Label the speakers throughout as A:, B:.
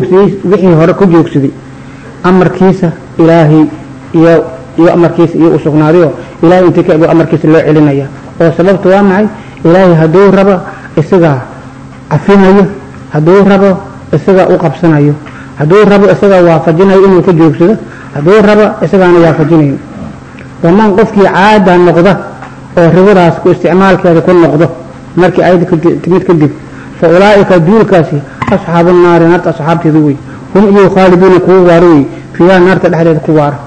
A: wixii hore ku joogsaday. Amarkiisa ilaahay iyo iyo amarkiisa iyo u sugnaadayo ilahay intii ka ego amarkiisa loo celinaya. Oo sababta waa maxay? Ilaahay hadduu rabo isagaa cafinayo hadduu rabo isagaa u qabsanayo hadduu rabo isagaa waafajinayo inuu ka joogsado hadduu rabo isagaana waafajinayo. Damaan qofkii caada noqda oo ribadaas ku isticmaalkeeda ku noqdo markii ayada timid kadib fa ulaa'ika duulkaasi asxaabu naari naarta asxaabteedu wey. Hum iyagu khaaliduuna kuwa waaro wey. Fiiha naarta dhexdeeda ku waara.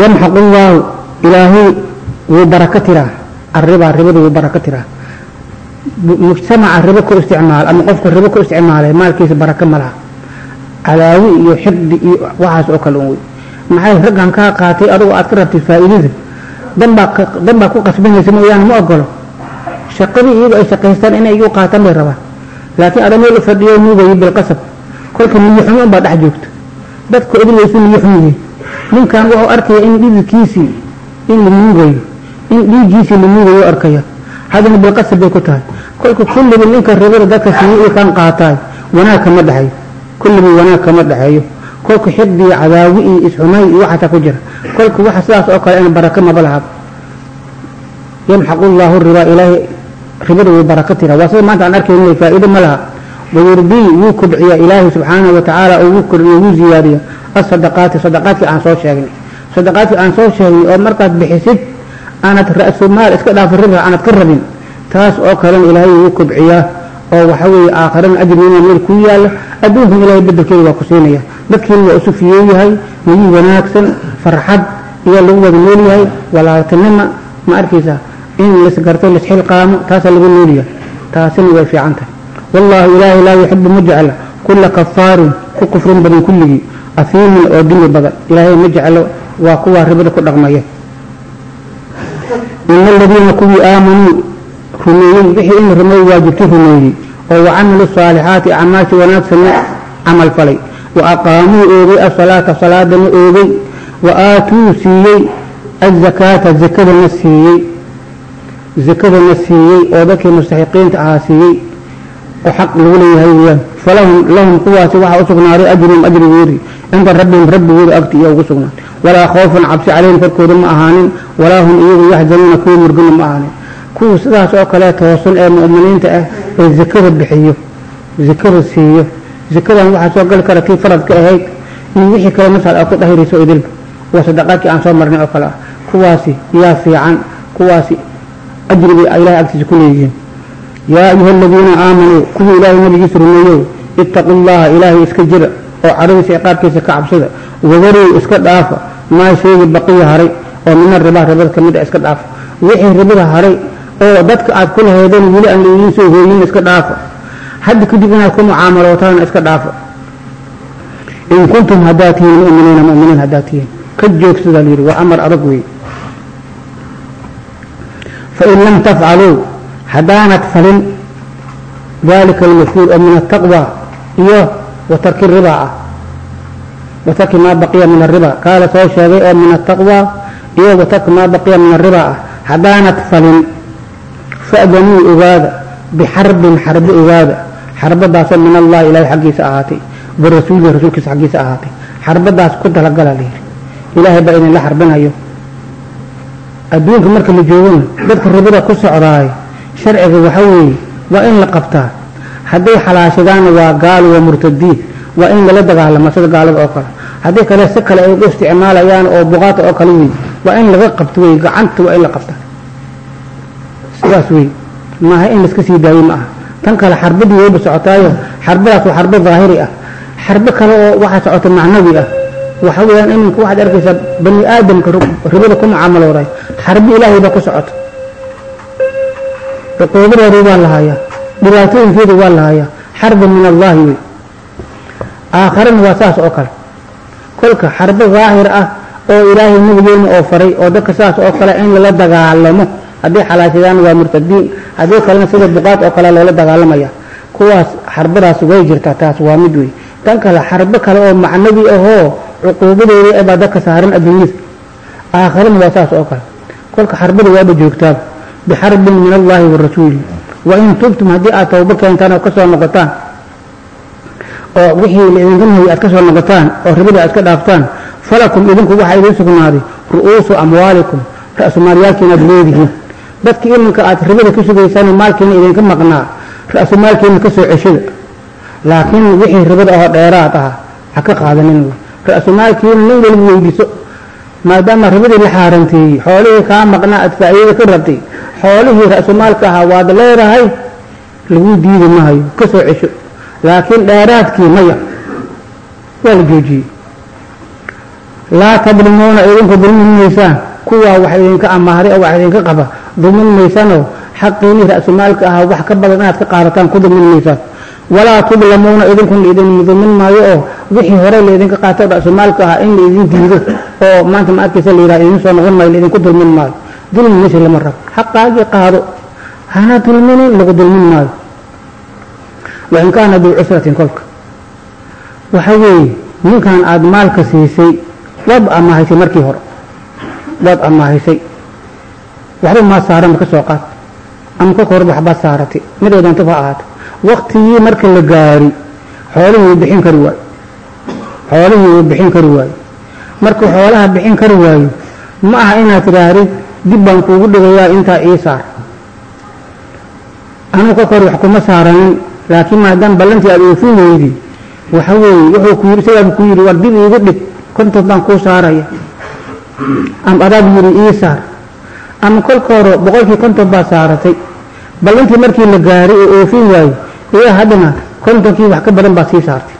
A: Yamxaqu llaahu ilaahay wuu baraka tiraa. Arribaa ribada wuu baraka tiraa. Mujtamaca ribo ku isticmaal ama qofka ribo ku isticmaalay maalkiisa baraka ma laha. Iyo xirdi iyo waxaas oo kale wey. Maxay raggan kaa qaatay? Adugu aad ka rabtay faa'iidada. Danbaa ku qasbanaysa mooyaane ma ogolo shaqadii iyagu ay shaqaystaan inay igu qaataan bay rabaan. Laakiin adamee la fadhiyo nuugayo bilqasab kolka niyo xumi unbaa dhex joogta. Dadka idin waysu niyo xum yihiin ninkan wuxuu arkaya in dhididkiisii in la nuugayo in dhiiggiisii la nuugayo arkaya haddana bilqasab bay ku tahay. Kolka kulliba ninka ribada dadka siiyo qaataay wanaag kama dhexeeyo kulliba wanaag kama dhexeeyo kolka xirdi iyo cadaawi iyo isxumay iyo waxaasaa ku jira. Kolka waxa sidaas oo kale in baraka maba lahaba yamxaqu llaahu ribaa ilaahay ribada wuu baraka tira waa sida maanta aan arkayna faa'iido ma laha. Wayurbii wuu kobciya ilaahay subxaanahu watacaala oo wuu kordhiyo wuu ziyaadiya asadaqaati sadaqaadkii aan soo sheegnay. Sadaqaadkii aan soo sheegnay oo markaad bixisid aanad ra-su iska dhaafin riba aanad ka rabin taas oo kalena ilaahay wuu kobciyaa oo waxa weeye aakharana ajriina meel kuu yaalla adduunkan ilaahay bedelkeeda waa ku siinaya. Dadkiina waa isu fiyeeyahay niyi wanaagsan farxad iyo lagu wada noolyahay walaaltinima ma arkaysaa in lasgarto lasxilqaamo taasaa lagu noolyahay taasina way fiican tahay wallaahu ilaahay laa yuxibu ma jecla kulla kafaarin ku kufrin badan kulligii afiimin oo dimi badan ilaahay ma jeclo waa kuwaa ribada ku dhaqmaya ina aladiina kuwii aamanuu rumeeyey wixii in la rumeey waajibti rumeeyey oo wacamilu saalixaati acmaasha wanaagsana camal falay wa zakadana siiyey oo dadkii mustaxiqiinta ahaa siiyey oo xaq lagu leeyahay weyaan falahum lahum kuwaasi waxaa u sugnaaday ajruhum ajrigoodii cinda rabbihim rabbigooda agti iyo ugu sugnaaday walaa khoofun cabsi calayhim korkooda ma ahaanin walaa hum iyagu yaxzanuuna kuwa murgana ma ahaanin. Kuwa sidaas oo kale toosan ee mu'miniinta ah ee zakada bixiyo zakada siiyo. Zakadan waxaa soo gali kara tii faradka ahayd iyo wixii kale markaad aad ku dhahirayso idilba waa sadaqaadkii aan soo marnay oo kale ah. Kuwaasi yaa fiican kuwaasi ajri bay ilahay agtiisa ku leeyihiin yaa ayuha aladiina aamanuu kuwii ilaahay nabigiisa rumeeyow ittaqu llaha ilaahay iska jira oo cadhadiisa ciqaabkiisa ka cabsada wadarow iska dhaafa maa sheegi baqiya haray oo mina ribaa ribada ka mid a iska dhaafa wixii ribada haray oo dadka aad ku lahaydeen weli aan laidiin soo hooyin iska dhaafa hadda kadib inaad ku mucaamalootaana iska dhaafa in kuntum haddaad tihiin mu'miniina mu'miniin haddaad tihiin ka joogsadaa la yidhi waa amar adag wey fain lam tafcaluu haddaanad falin dalika almashhuur oo min ataqwa iyo wa tarki ribaa ah wa tarki maa baqiya min ariba kaa la soo sheegay oo min ataqwa iyo wa tarki maa baqiya min aribaa ah haddaanad falin fa'danuu ogaada bixarbin xarbo ogaada xarbadaasoo min allahi ilaahay xaggiisa ahaatay warasuulihi rasuulkiisa xaggiisa ahaatay xarbadaas ku talagala layidhi ilaahay baa idinla xarbinayo adduunka marka la joogana dadka ribada ku socdaay sharciga waxa weeye waa in la qabtaa. Hadday xalaashadaanna waa gaalo waa murtadiin waa in lala dagaalamo sida gaalada oo kale. Haddii kale si kale ay u isticmaalayaan oo buqaata oo kale wey waa in laga qabto wey gacanta waa in la qabtaa. Sidaas wey maaha in laiska sii daayo ma aha tan kale xarbadii wayba socotaayo xarbadaas waa xarbo daahiri ah. Xarbo kale oo waxaa socota macnawi ah waxa weeyaan iminka waxaad arkaysaa bani aadamka ribada ku mucaamalooday xarbo ilaahay baa ku socota. Cuquubadeeda waa la hayaa dhibaatooyinkeeda waa la hayaa xarba min allahi wey aakharana waa saas oo kale. Kolka xarbo daahir ah oo ilaahay nabigeena oo faray oo dadka saas oo kale in lala dagaalamo haddii xalaashadaan waa murtadiin haddii kalena sida buqaad oo kale loola dagaalamaya kuwaas xarbadaas way jirtaa taas waa mid wey tan kale xarbo kale oo macnawi ahoo cuquubadeeda baa dadka saaran adduunyada aakharana waa saas oo kale. Kolka xarbada waaba joogtaaba bixarbin min allahi wa rasuuli wain tubtum haddii aad tawbo keentaan oo ka soo noqotaan oo wixii laidinka nahayay aad ka soo noqotaan oo ribada aad ka dhaaftaan falakum idinku waxaa idiin sugnaaday ru'uusu amwaalikum ra-sumaalyaalkiina aad leedihiin. Dadki iminka aad ribada ka sugaysaan maalkiina idinka maqnaa ra-sumaalkiina ka soo ceshada laakiin wixii ribada ahoo dheeraad ah ha ka qaadanin ra-sumaalkiina nin weliba weydiiso maadaama ribadii la xaaranteeyey xoolihii kaa maqnaa aad faa'iida ka rabtay xoolihii ra-sumaalka ahaa waad leedahay lagu diidi mahayo ka soo cesho. Laakiin dheeraadkii maya waa la joojiyey. Laa tadlimuuna idinku dulmin maysaan. Kuwaa wax idinka amaahday oo wax idinka qaba. Dulmin maysanoo xaqiinii ra-sumaalka ahaa wax ka badan inaad ka qaadataan ku dulmin maysaan walaa tudlamuuna idinkun laidin dulmin maayo oo wixii hore laidinka qaato ra-sumaalka ahaa in laidin diido oo maanta ma arkaysa la yidhaha idin soo noqon maayo laidinku dulmin maayo. Dulmi meesha lama rabo. Xaqaagii qaado hana dulminin lagu dulmin maayo. Wain kaana duu cusratin kolka. Waxa weeye ninkan aada maalka siisay waad amaahaysay markii hore. Waad amaahaysay waxba maa saaranba ka soo qaad. Ama kolka horeba waxbaad saaratay mid ay doonto ha ahaato waktigii marka la gaari xoolihii bixin kari waayo. Xoolihii uu bixin kari waayo. Markuu xoolaha bixin kari waayo ma aha inaad tidhaahdid dib baan kuugu dhigayaa intaa ii saar. Anigu kolka hore wax kuma saaranin laakiin maadaama ballantii aada oofin weydi waxa weeye wuxuu ku yidhi isagaaba ku yidhi war dib iigu dhig konton baan kuu saaraya. Ama adaab yidhi ii saar. Ama kolka boqolkii konton baa saaratay. Ballantii markii la gaaray oo oofin waayo iyaa haddana kontonkii wax ka badan baad sii saartay.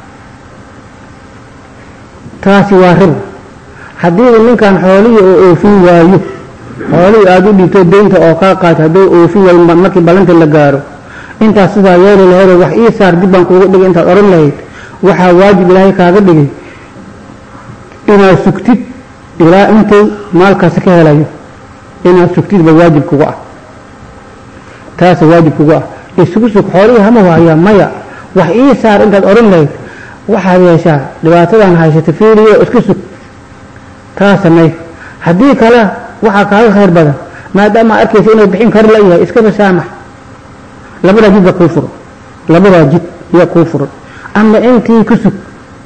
A: Taasi waa ribo haddii ninkan xoolihii oo oofin waayo xoolihii aada u dhigto deynta oo kaa qaata hadduu oofin waayo markii ballantii la gaaro intaas sidaa yeeli lahaydoo wax ii saar dib baan kuuga dhigay intaad odhan lahayd. Waxaa waajib ilaahay kaaga dhigay inaad sugtid ilaa intuu maalkaasi ka helayo. Inaad sugtidba waajib kuga ah. Taasa waajib kuga ah isugu sug xoolihii hama waayaa maya. Wax ii saar intaad odhan lahayd. Waxaad yeeshaa dhibaatadan haysata fiiriyo iska sug taa samey haddii kale waxaa kaaga khayr badan maadaama arkaysa inuu bixin kari la yahay iskaba saamax labadaa jid ba kuu furan labadaa jid iya kuu furan ama intii ku sug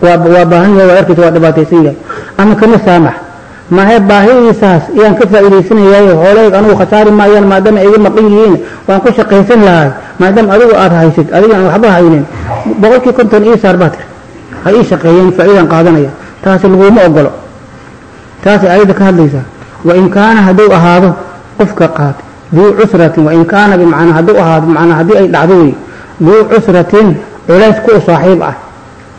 A: waa baahan yahay waa arkaysa waa dhibaataysan yahay. Ama kama saamax mahe baahidiisaas ayaan ka faa'iidaysanayaayo xoolahayg anugu khasaari maayaan maadaama iga maqan yihiin waan ku shaqaysan lahay maadaama adigu aada haysid adiga waxba haynin boqolkii konton ii saar baa tiri. Ha ii shaqeeyeen faa'iidaan qaadanaya. Taasi laguma ogolo taasi ayadda ka hadlaysaa wain kaana hadduu ahaado qofka qaad duu cusratin wain kaana bimacnaa hadduu ahaado bimacnaa haddii ay dhacdo wey duu cusratin culays ku saaxiib ah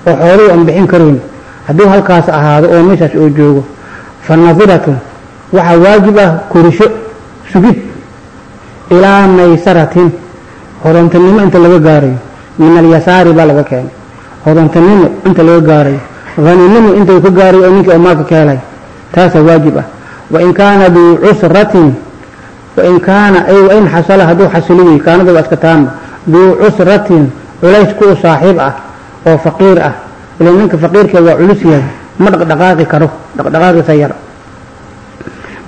A: oo xooluhu aan bixin karayn hadduu halkaas ahaado oo meeshaas oo joogo fa nadiratun waxaa waajib ah korisho sugid ilaa maysaratin hodantanimo inta laga gaarayo min alyasaari baa laga keenay hodantanimo inta laga gaarayo haninimo inta ka gaarayo oo ninkii oo maalka ka helay taasaa waajib ah wain kaana duu cusratin wain kaana ay xasala hadduu xasilo wey kaanada waa iska taama duu cusratin culays ku saaxiib ah oo faqiir ah ila ninka faqiirka waa culus yahay ma dhaqdhaqaaqi karo dhaqdhaqaaqiisa yar.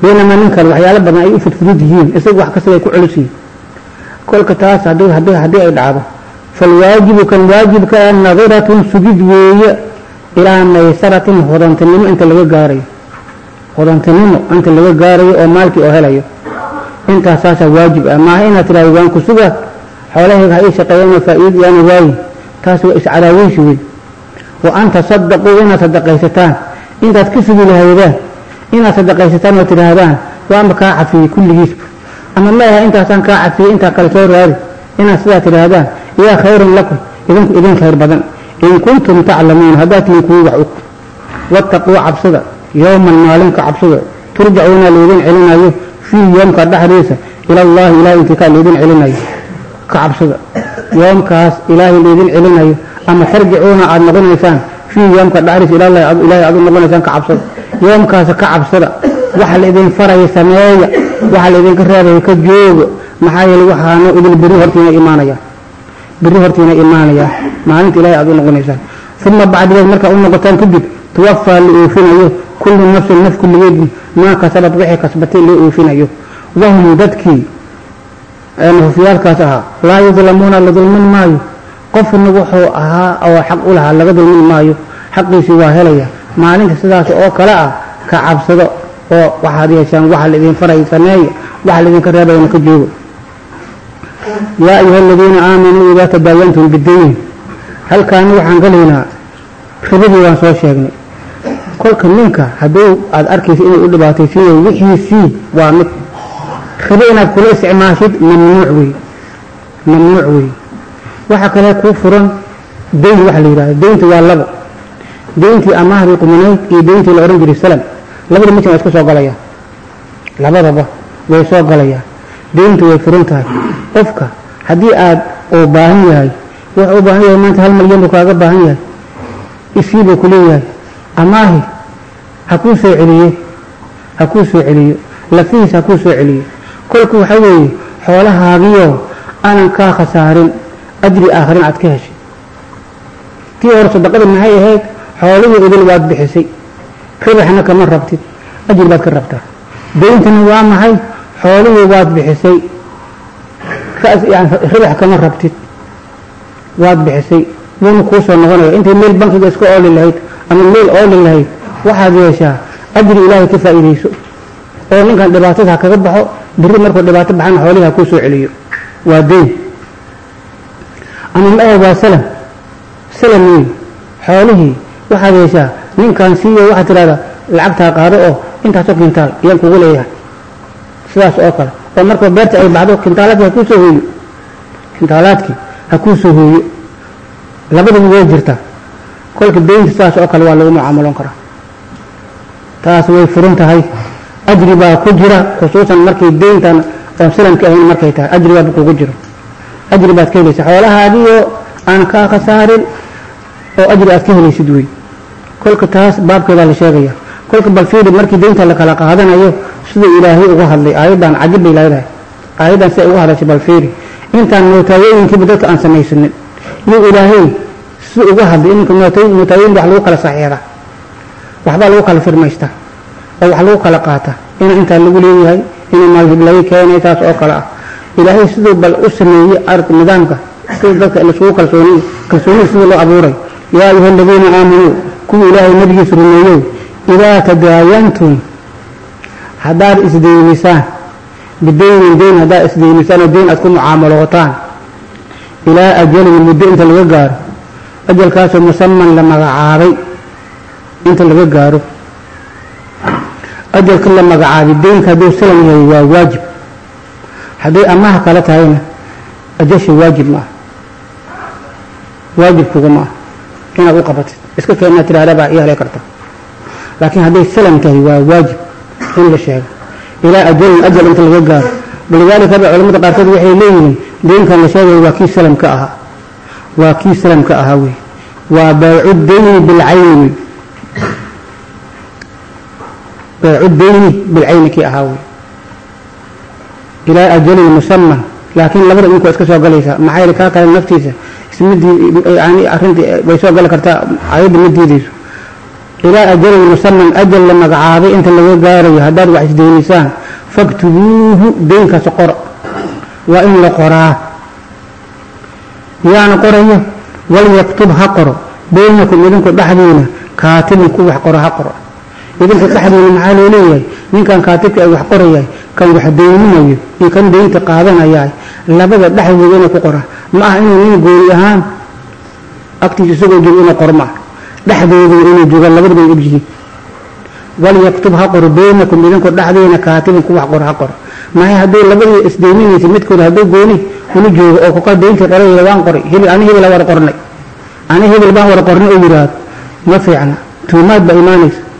A: Baynamaa nin kale waxyaalo badan ay u fudfudud yihiin isaga wax kasta ay ku culus yihiin. Kolka taas haddii ay dhacdo falwaajibu kan waajibka ah nadiratun sugid weeye ilaa maysaratin hodantinimo inta laga gaarayo. Hodantinimo inta laga gaarayo oo maalkii oo helayo. Intaas saasaa waajib ah. Maaha inaad tidhahdo waan ku suga xoolahayga ha ii shaqeeyana faa'iid yaana waayi taas waa iscadaaweysi wey wa an tasadaquu inaad sadaqaysataan intaad ka sugi lahaydaan. Inaad sadaqaysataan oo tidhaahdaan waanba kaa cafiyey kulligiisba ama ma aha intaasaan kaa cafiyey intaa kale soo raadi. Inaad sidaa tidhaahdaan yaa khayrun lakum idinku idin khayr badan. In kuntum taclamuun haddaad tihiin kuwii wax og wattaquu cabsada yowman maalinka cabsada. Turjacuuna laydin celinayo fii yoomka dhexdiisa. Ila allahi ilahay intikaa laydin celinayo ka cabsada yoomkaas ilaahay laydin celinayo ama tarjicuuna aada noqonaysaan fii yoomka dhexdiisa ilallahi ilahay aad u noqonaysaan ka cabsada. Yoomkaasa ka cabsada waxa laydin faraya sameeya waxa laydinka reebaya ka jooga maxaa yeelay waxaano idin beri hortiina imaanaya. Beri hortiina imaanaya maalinta ilahay aad u noqonaysaan. Uma bacdigeed markaa u noqotaan kadib tuwafaa la oofinayo kullu nafsin naf kulligeed maa kasabad wixii kasbatay loo oofinayo wahum dadkii hufyaalkaas ahaa laa yudlamuuna la dulmin maayo. Qofna wuxuu ahaa oo xaq u lahaa laga dulmin maayo. Xaqiisii waa helaya. Maalinta sidaas oo kale ah ka cabsado oo waxaad yeeshaan waxa laidin faray sameeya waxa laidinka reebayana ka joogo. Yaa ayuha aladiina aamanuu idaa tadaayantum bidayn halkaani waxaan galaynaa ribadii waan soo sheegnay. Kolka ninka hadduu aada arkaysa inuu u dhibaataysiiyo wixiisii waa mid ribo inaad kula isticmaashid mamnuuc wey mamnuuc wey waxaa kale kuu furan dayn waxa la yidhahda daynta waa labo. Dayntii amaahdii qumanayd iyo dayntii la odhan jiray salam. Labada midkan waa iska soo galayaan labadaba way soo galayaan dayntu way furan tahay. Qofka haddii aada uu baahan yahay wuxuu u baahan yahay maanta hal malyan buu kaaga baahan yahay. Isii buu ku leeyahay. Amaahi ha kuu soo celiye. Ha kuu soo celiyo lafihiis ha kuu soo celiyo kolku waxaa weeye xoolahaagiyo aanan kaa khasaarin ajri aakhirin aad ka heshay. Tii hore sadaqada maxay ahayd? Xoolihii idil waad bixisay. Ribaxna kama rabtid ajri baad ka rabtaa dayntana waa maxay? Xoolihii waad bixisay. Ribax kama rabtid waad bixisay. Wuuna kuu soo noqonaya intay meel bankiga iska ooli lahayd ama meel ooli lahayd waxaad yeeshaa ajri ilaahay ka faa'iidayso oo ninkan dhibaatada ha kaga baxo biri markuu dhibaato baxana xoolihii ha kuu celiyo. Waa dayn ama ma waa salam? Salam wey xoolihii waxaad yeeshaa ninkan siiyo waxaad tidhahdaa lacagtaa qaado oo intaasoo kintaal iyaan kugu leeyahay. Sidaas oo kale oo marka beerta ay baxdo kintaalaadkii ha kuu hooyo kintaalaadkii ha kuu hooyo labadaba way jirtaa. Kolka daynta sidaas oo kale waa lagu mucaamaloon karaa. Taas way furan tahay ajri baa ku jira khusuusan markay dayntan oon salamka ahayn markay tahay ajri baaba kugu jiro ajri baad ka helaysa xoolahaadiyo aan kaa khasaarin oo ajri aad ka helaysid wey kolka taas baabkeedaa la sheegaya kolka bal fiiri markii daynta la kala qaadanayo sida ilaahay uga hadlay aayaddan cajib bay leedahay aayaddan siday uga hadashay bal fiiri intaan mootaayoyinkiiba dadka aan samaysanin iyo ilaahay sida uga hadlay iminka mootaayoyin wax lagu kala saxiixda waxbaa lagu kala firmaysta oo wax lagu kala qaata ina intaa lagu leeyahay ina maalhiblayo keenay taas oo kale ah. Ilaahay siduu bal u sameeyey ark nidaamka sida dadka laisugu kalsooniy kalsoonida sida loo abuuray. Yaa ayuha aladiina aamanuu kuwa ilaahay nabigiisa rumeeyow idaa tadaayantum haddaad isdeynisaan bidaynin dayn haddaad isdeynisaan oo dayn aad ku mucaamalootaan ilaa ajalin muddo inta laga gaaro ajalkaasoo musaman la magacaabay inta laga gaaro ajalka la magacaabay daynka hadduu salam yahay waa waajib. Hadday amaha kale tahayna ajasha waajib ma ah waajib kuga ma ah inaad u qabatid. Iska keenaa tiraahda baa ii karta. Laakiin hadday salam tahay waa waajib. In la sheego ilaa ajalin ajal inta laga gaaro. Walidaalika ba culamada qaarkood waxay leeyihiin daynkan la sheegaya waa kii salamka ahaa. Waa kii salamka ahaa wey. Waa baycu dayni bilcayni baycu dayni bilcayni kii ahaa wey ilaa ajalin musaman laakiin labada idinku waa iska soo galaysaa maxaa yeele kaa kale naftiisa ismidii yani arrintii way soo gali kartaa ayadda ma diidayso ilaa ajalin musaman ajal la magacaabay inta laga gaarayo haddaad wax isdeynisaan faktubuuhu deynkaas qora waa in la qoraa yaana qorayo walyaktub ha qoro baynakum idinku dhexdiina kaatibin ku wax qoro ha qoro idinku dhexdiina maxaa loo leeyahay? Ninkan kaatibka ay wax qorayahay kan wax deyminayo iyo kan deynta qaadanayaay labada dhexdooda inuu ku qora. Ma aha inuu nin gooni ahaan agtiisa isagoo joogo inuu qoro ah dhexdooda inuu jooga labada bay ogyihiin walyaktub ha qoro baynakum idinku dhexdiina kaatibin ku wax qoro ha qoro. Maxay hadduu labadii isdeyminaysa midkooda hadduu gooni ula joogo oo kuka deynta qorayda waan qoray. Hebel ani hebel wada qornay. Ani hebel baan wada qornay oo yidhaahdo ma fiicna tuhumaad baa imaanaysa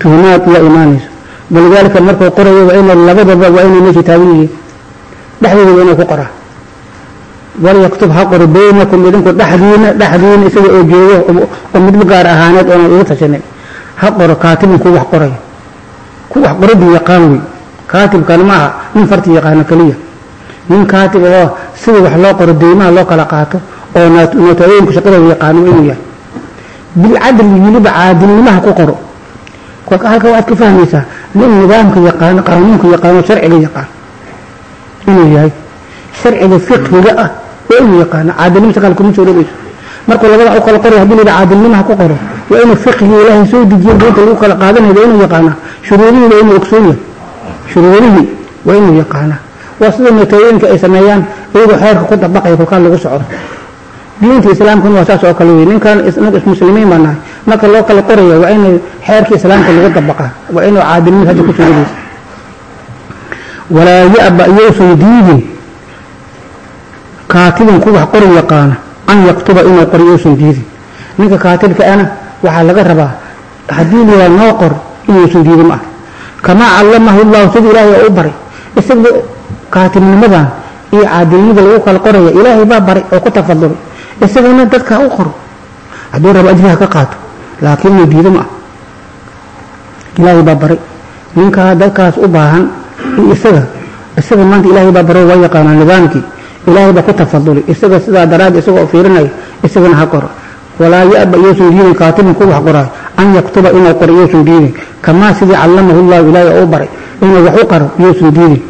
A: tuhumaad yaa imaanaysa walidaalika markuu qorayo waa ina labadaba waa inay meesha taagan yihiin. Dhexdooda waa inuu ku qoraa. Walyaktub ha qoro baynakum idinku dhexdiina dhexdiina isaga oo joogo oo midba gaar ahaaneed oona ugu tashanin ha qoro kaatibin ku wax qorayo ku wax qoradii yaqaan wey kaatibkan maaha nin farti yaqaano keliya nin kaatib oo sida wax loo qoro deymaha loo kala qaato oo nootooyinku shaqadooda yaqaano inuu yahay. Bilcadli weliba caadilnimaha ku qoro halka waxaad ka fahmaysaa nin nidaamka yaqaano qaanuunka yaqaano sharciga yaqaan. Inuu yahay sharciga fiqhiga ah waa inuu yaqaano caadilnimta kale kuma suuroobayso markuu labada u kala qoray haddii la yidhaha caadilnimo ha ku qoro waa inuu fiqhiga ilaahay soo dejiyo diinta lagu kala qaadanayo waa inuu yaqaanaa. Shuruudihii waa inuu ogsoon yahay. Shuruudihii waa inuu yaqaanaa. Waa sida matooyinka ay sameeyaan iyagoo xeerka ku dabaqaya kolkaa lagu socdo. Diinta islaamkuna waa saas oo kale wey ninkan inagu ismuslimiin baa nahay marka loo kala qoraya waa inay xeerka islaamka lagu dabaqaa waa inuu caadilnimad hadda ku suuradaysa walaa ya'ba iyousan diidin kaatibin ku wax qori yaqaana an yaktuba inuu qori yousan diidin ninka kaatibka ana waxaa laga rabaa haddii la yidhaha noo qor inuusan diidin ma ah kamaa callamahu llahu sida ilaahay oo u baray isaga kaatibnimadan iyo caadilnimada lagu kala qoraya ilaahay baa baray oo ku tafadulay isagana dadka u qoro. Hadduu rabo ajriha ka qaato laakiin inuu diido ma ah. Ilaahay baa baray. Ninkaa dadkaas u baahan iyo isaga isaga maanta ilaahay baa baro waa yaqaanaa nidaamkii. Ilaahay baa ku tafadulay. Isaga sidaa daraad isagoo fiirinaya isagana ha qoro. Walaa yaba iyousan diidin kaatibin ku wax an yaktuba inuu qoro iyousan diidin kamaa sidii callamahu llahu ilaahay u baray inuu wax u qaro iyousan diidin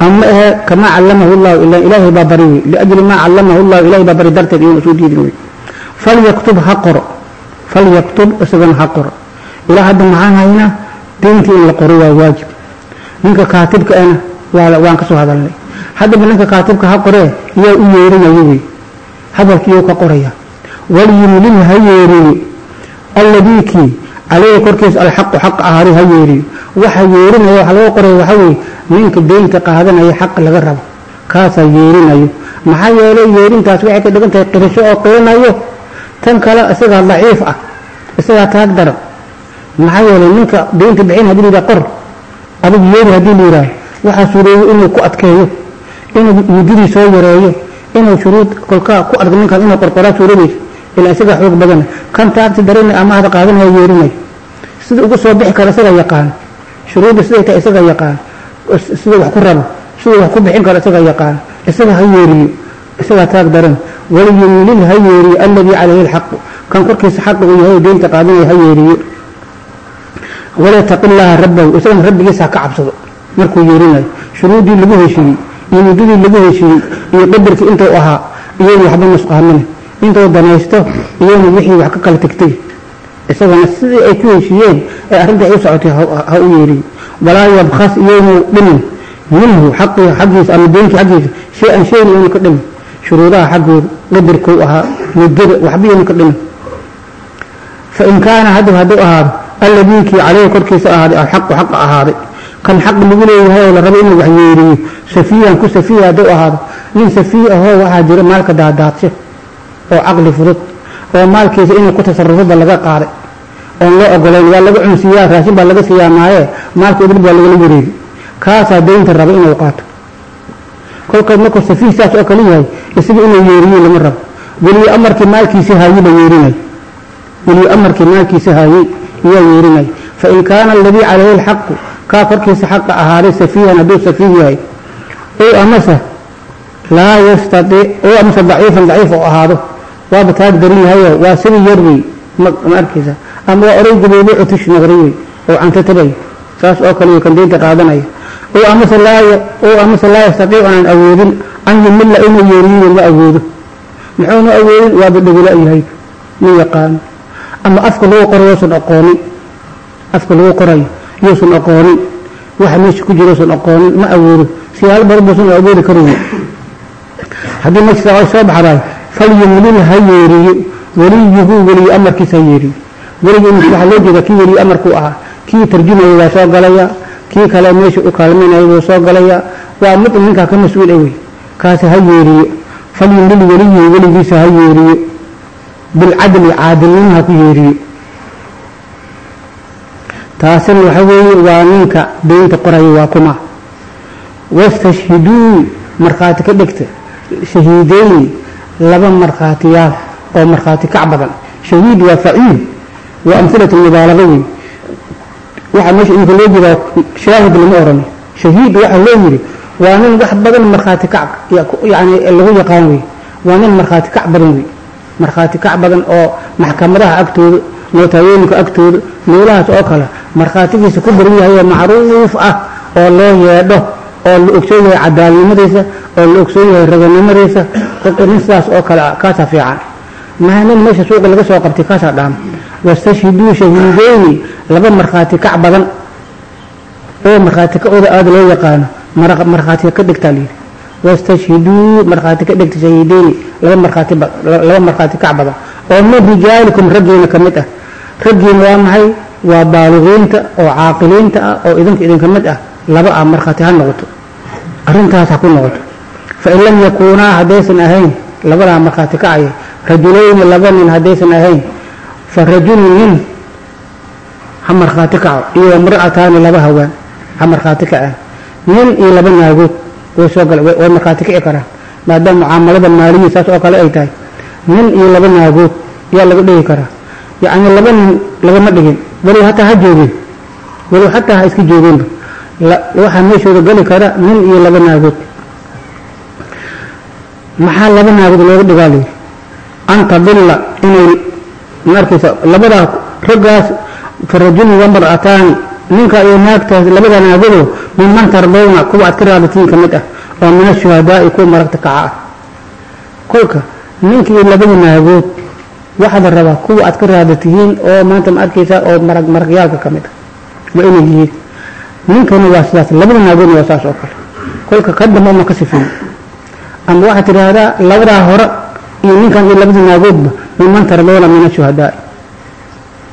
A: ama ahe kamaa callamahu llahu ila ilaahay baa bari wey liajli maa callamahu llahu ilahay baa bari darteed iyuuna soo diidin wey falyaktub ha qoro falyaktub isagana ha qoro ilaa hadda maxaan haynaa diintii in la qoro waa waajib ninka kaatibka ana waa waan ka soo hadalnay haddaba ninka kaatibka ha qoree yaa u yeerinayo wey hadalkiiyuu ka qoraya walyumlil ha yeeriyo alladii kii korkiisa alxaqu xaq ahaaday ha yeeriyo waxa yeerinaya waxa laga qoraya waxaa weeye ninka deynta qaadanaya xaq laga rabo kaasaa yeerinayo maxaa yeelay yeerintaas waxay ka dhigan tahay qirisho oo qirinayo tan kale isagaa daciif ah isagaa taag daran maxaa yeelay ninka deynta bixin haddii la yidhaha qor adig yeeri haddii la yidhaah waxaa suureeyo inuu ku adkeeyo inuu muddadii soo yareeyo inuu shuruud kolkaa ku adag ninkaas inuu qorqoraa suuradayso ilaa isagaa xoog badana kan taagti daran amaahda qaadanaya yeerinayo sida uga soo bixi karo isagaa yaqaan. Shuruudda siday tahay isagaa yaqaan. Sida wax ku rabo sida wax ku bixin karo isagaa yaqaan. Isaga ha yeeriyo isagaa taag daran waliyumlil ha yeeriyo alladii calayhi alxaqu kan korkiisa xaqa uu yahay deynta qaadanaya ha yeeriyo walyataqi llaaha rabbahu isagana rabbigiisa ha ka cabsado markuu yeerinayo shuruuddii lagu heshiiyey iyo muddadii lagu heshiiyey iyo qadarkii intuu ahaa iyonu waxba nusqaamine intuu danaysto iyonu wixii wax ka kala tegtay isagana sidii ay ku heshiiyeen ee arrinta ay u socotay ha u yeeriyo walaa yabkhas iyonu dhimin minhu xaqii xaggiisa ama deenkii xaggiisa shay-an shayna iyonu ka dhimin shuruudaha xaggooda qadarkuu ahaa muddada waxba iyonu ka dhimin fain kaana hadda hadduu ahaado alladiikii caleyhi korkiisa ahaaday alxaqu xaqa ahaaday. Kan xaq lagu leeyahay oo la rabo inuu wax yeeriyo safiihan ku safiiha hadduu ahaado nin safiih ahoo waxaa jira maalka daadaadsho oo caqli fudud oo maalkiisa inuu ku tasarufaba laga qaaday. Oon loo ogolayn waa laga cunsiiyaa raashin baa laga siiyaa maaye maalka idlib waa lagala wareegi kaasaa daynta raba inuu qaato kolkaas markuu safiih saas oo kale yahay isaga inuu yeeriyo lama rabo. Weliyo amarkii maalkiisa haayey la yeerinay. Weliyo amarkii maalkiisa haayey iyaa yeerinay. Fain kaana aladii calayhi alxaqu kaa korkiisa xaqa ahaaday safiihan hadduu safiih yahay ow amase laa yastaiic ow amase daciifan daciif oo ahaado waaba taag daran yahayo waa sidii yar wey ma arkaysa ama waa oray gaboobo cutush naqri wey oo cantatabay saas oo kale kan deynta qaadanaya ow amase laa ow amase laa yastaiic aanan awoodin. An yumilla inuu yeeriyo ma awoodo. Muxuuna awoodin? Waaba dhagula yahay. Ma yaqaano ama afka lagu qoro yoosan aqoonin. Afka lagu qorayo yoosan aqoonin. Waxa meesha ku jira yoosan aqoonin. Ma awoodo. Siyaalo badan buusan awoodi karin haddii meesha soo baxdaay falyumlil ha yeeriyo. Weliyuhu weliyo amarkiisa yeeriyo. Weliga waxaa loo jeeda kii weliyo amarkuu ahaa. Kii tarjumaya waa soo galaya kii kale meesha u kaalmaynaya wuu soo galaya. Waa mid ninkaa ka mas'uul ah wey. Kaasi ha yeeriyo. Falyumlil weliyuhu weligiisa ha yeeriyo. Bilcadli caadilnimo ha ku yeeriyo. Taasina waxa weeye waa ninka deynta qoraya waa kuma. Wastashhiduu markhaati ka dhigta. Shahiideyni laba markhaatiyaal oo markhaati kac badan. Shahiid waa faciil waa amhilatu mubaalaga wey waxaa meesha idinka loo jeedaa shaahid lama orani. Shahiid waxaa loo yidhi waa nin wax badan markhaati kac yani lagu yaqaan wey waa nin markhaati kac badan wey markhaati kac badan oo maxkamadaha agtooda nootayooyinka agtooda meelahaas oo kale markhaatigiisa ku baran yahay oo macruuf ah oo loo yeedho oo la ogsoon yahay cadaalnimadiisa oo la ogsoon yahay raganimadiisa nin sidaas oo kale kaasaa fiican. Maha nin meesha suuqa laga soo qabtay kaasaa dhaama wastashhiduu shahiideyni laba markhaati kac badan oo markhaati kacooda aada loo yaqaano markhaatiga ka dhigtaa layidhi wastashhiduu markhaati ka dhigta shahiideyni laba markhaati laba markhaati kac badan oo min rijaalikum raggiina ka mid ah raggiina waa maxay waa baaliqiinta oo caaqiliinta ah oo idinka idinka mid ah laba ah markhaati ha noqoto arrintaas ha ku noqoto fain lam yakuunaa haddaysan ahayn labadaa markhaati kacaya rajulayni laba nin haddaysan ahayn fa rajulu nin ha markhaati kaco. Iyo imra'ataani laba hawaan ha markhaati kaceen nin iyo laba naagood way soo gal way markhaati kici karaan. Maadaama mucaamalada maaliyi saas oo kale ay tahay. Nin iyo laba naagood yaa laga dhigi karaa. Yacni laba nin lagama dhigin. Walow hataa ha joogeen walow hataa ha iska joogeenba waxaa meeshooda geli kara nin iyo laba naagood. Maxaa laba naagood looga dhigaa layidhi an tadilla inay markaysa labadaa raggaas farajulin wamar'ataani ninka iyo naagtaas labada naagado minman tardawna kuwa aad ka raadatiin ka mid ah oo min ashuhadaa'i kuwa maragta kaca ah. Kolka ninka iyo labada naagood waxaa la rabaa kuwa aad ka raadatihiin oo maanta ma arkaysaa oo marag maragyaalka ka mid ah. Waa inay yihiin? Ninkana waa sidaas labada naagoodna waa saas oo kale. Kolka ka dambe ma ka sifin. Ama waxaad tidhaahdaa labadaa hore iyo ninkan iyo labada naagoodba minman tardawna min ashuhadaa'i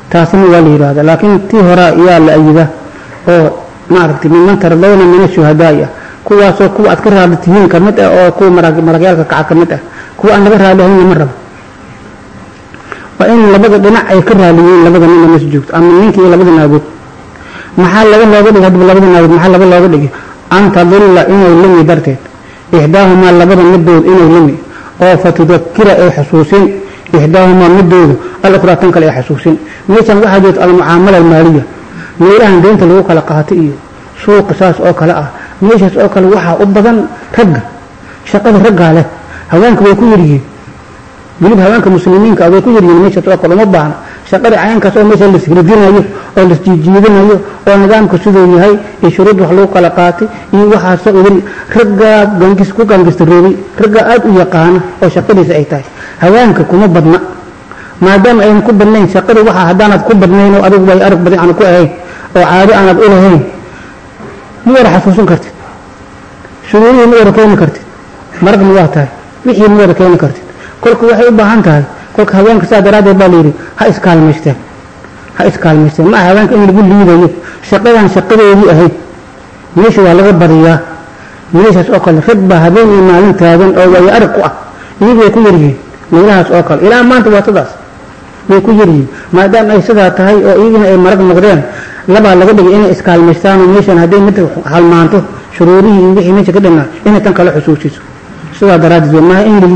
A: taasina waa la yidhahda laakiin tii hore yaa la ayida oo maaragtay minman tardawna min ashuhadaa'i ah kuwaasoo kuwa aad ka raali tihiin ka ah oo kuwa maragyaalka kaca ka ah. Kuwa aan laga raali ahaynna ma rabo waa in labada dhinac ay ka raaliyiin labada nina meesha joogto. Ama ninka iyo labada naagood. Maxaa laba looga dhigay hadba labada naagood? Maxaa laba looga dhigay? An tadilla inay lumi darteed. Ixdaahumaa labada midood inay lumi oo fatudakira ay xusuusin ixdaahumaa midooda alukhraa tan kale ay xusuusin meeshan waxaa joogta almucaamala almaaliya meelahan deynta lagu kala qaato iyo suuqa saas oo kale ah. Meeshaas oo kale waxaa u badan ragga shaqada raggaa leh. Haweenka way ku yaryihiin weliba haweenka muslimiinka way ku yaryihiin meeshaas oo kale uma baahna. Shaqada cayankaas oo meesha lasridinayo oo lasjiijiidinayo oo nidaamka siduu yahay iyo shuruud wax lagu kala qaatay iyo waxaasoo idin raggaa gangis ku gangistaroobay raggaa aada u yaqaana oo shaqadiisa ay tahay haweenka kuma badna. Maadaama aynan ku badnayn shaqada waxaa haddaanaad ku badnayn oo adigu way arag badan aana ku ahayn oo caado aanaad u lahayn ma wada xasuusan kartid. Shuruudihii ma wada keeni kartid. Maragna waa tahay. Wixii ma wada keeni kartid. Kolka waxay u baahan tahay kolka haweenka saa daraaddeed baa layidhi ha iskaalmaysteen ha iskaalmaysteen ma aha haweenka in lagu liidayo. Shaqadan shaqadoodii ahayd. Meesha waa laga badiyaa. Meeshaas oo kale rag baa habeen iyo maalin taagan oo waayo arag ku ah. Iyagu ku yaryihiin meelahaas oo kale. Ilaa maanta waa sidaas. Way ku yaryihiin maadaama ay sidaa tahay oo iyagina ay marag noqdeen labaa laga dhigay inay iskaalmaystaan oo meeshan hadday mid halmaanto shuruudihii iyo wixii meesha ka dhinaa inay tan kale xusuusiso. Sidaa daraaddeed maaha in la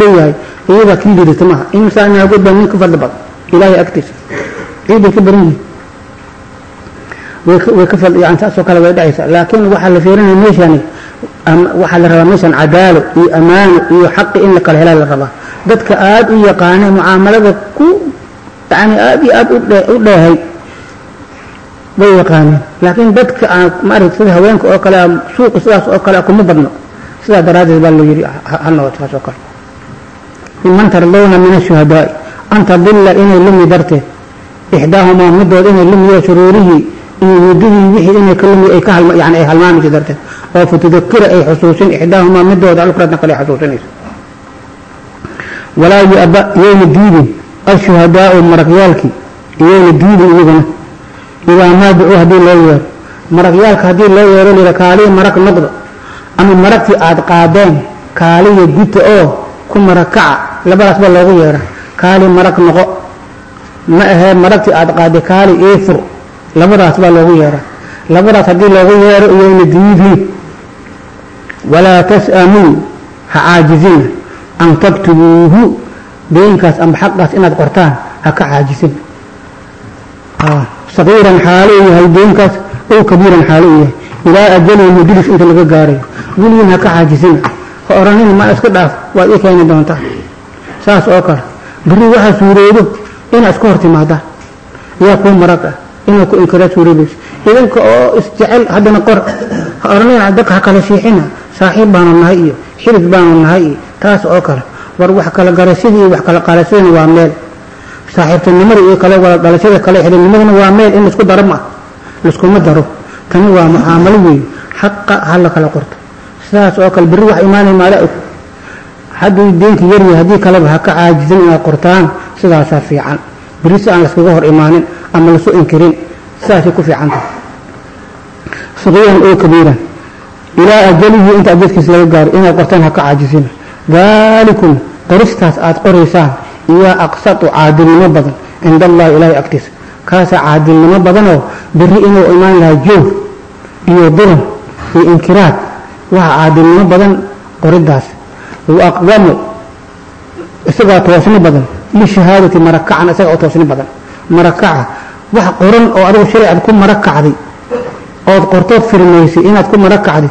A: leeyahay iyadaa kii liidata maaha. Imsaa naagood baa nin ka fadli badan ilaahay agtiisa. Ciiday ka baran yihiin. Way ka yani saasoo kale way dhacaysa laakiin waxaa la fiirinaya meeshani waxaa la rabaa meeshan cadaalo iyo amaano iyo xaqi in la kala helaa la rabaa dadka aada u yaqaanay mucaamalada ku yani aada iyo aada u dheehay way yaqaaneen. Laakiin dadka aan maaragta sida haweenka oo kale suuqa sidaas oo kale kuma badno. Sidaa daraaddeed baa loo yidhi ha noqoto oo kale. Miman tardawna min ashuhadaa'i an tadilla inay lumi darteed ixdaahumaa midood inay lumiyo shuruurihii iyo mudadii wixii inay ka lumi ay ka halma yani ay halmaamayso darteed. Oo fatudakira ay xusuusin ixdaahumaa midooda alukratna kale ay xusuusinayso walaa yaba yowna diidin ashuhadaau maragyaalkii iyowna diidin iyaguna. Idaa maa ducuu haddii loo yeero. Maragyaalka haddii loo yeero lila kaaliya marag noqdo ama maragtii aada qaadeen kaaliya guta oo ku marakaca labadaas baa loogu yeera kaali marag noqo ma ahee maragtii aada qaadday kaali ii fur labadaas baa loogu yeera labadaas haddii loogu yeero iyowna diidin walaa tas'amuu ha caajizina an taktubuuhu deynkaas ama xaqaas inaad qortaan ha ka caajisin sagiiran xaalo uu yahay deynkaas ow kabiiran xaalo uu yahay ilaa ajalihi mudilis inta laga gaarayo weligiin ha ka caajisina ha odhanina ma iska dhaaf waad ii keeni doontaa saas oo kale beri waxaa suuroodo inaad iska hor timaadaan yaa kuu marag ah inaa ku inkaraa suuroobayso idinka oo isjecel haddana qor ha oranayna dadka ha kala siixina saaxiib baanu nahay iyo xilif baanu nahay iyo taas oo kale war wax kala garashadii wax kala qaadashadana waa meel. Saaxiibtinimada iyo kale wada dhalashada kale xidhinimadana waa meel in la isku daro ma laiskuma daro. Tani waa mucaamalo weeye xaqa ha la kala qorto. Sidaas oo kale berri wax imaanay maala og hadduu deenka yaryahay haddii kaleba ha ka caajisan inaad qortaan sidaasaa fiican. Berri si aan laskaga hor imaanin ama lasu inkirin sidaasay ku fiican tahay. Saqiiran oo kabiiran ilaa ajalihi inta ajalkiisa laga gaaro inaad qortaan ha ka caajisina daalikum qoristaas aad qoraysaan iyo aqsatu caadilnimo badan cinda allahi ilaahay agtiisa kaasaa caadilnimo badanoo berri inuu imaan lahaa joog iyo dulan iyo inkiraad. Waxa caadilnimo badan qoridaas wa aqdamu isagaa toosni badan. Lishahaadati marakacan isagaa toosni badan. Marakaca wax qoran oo adigu shalay aad ku marakacday ood qortood firmaysay inaad ku marakacday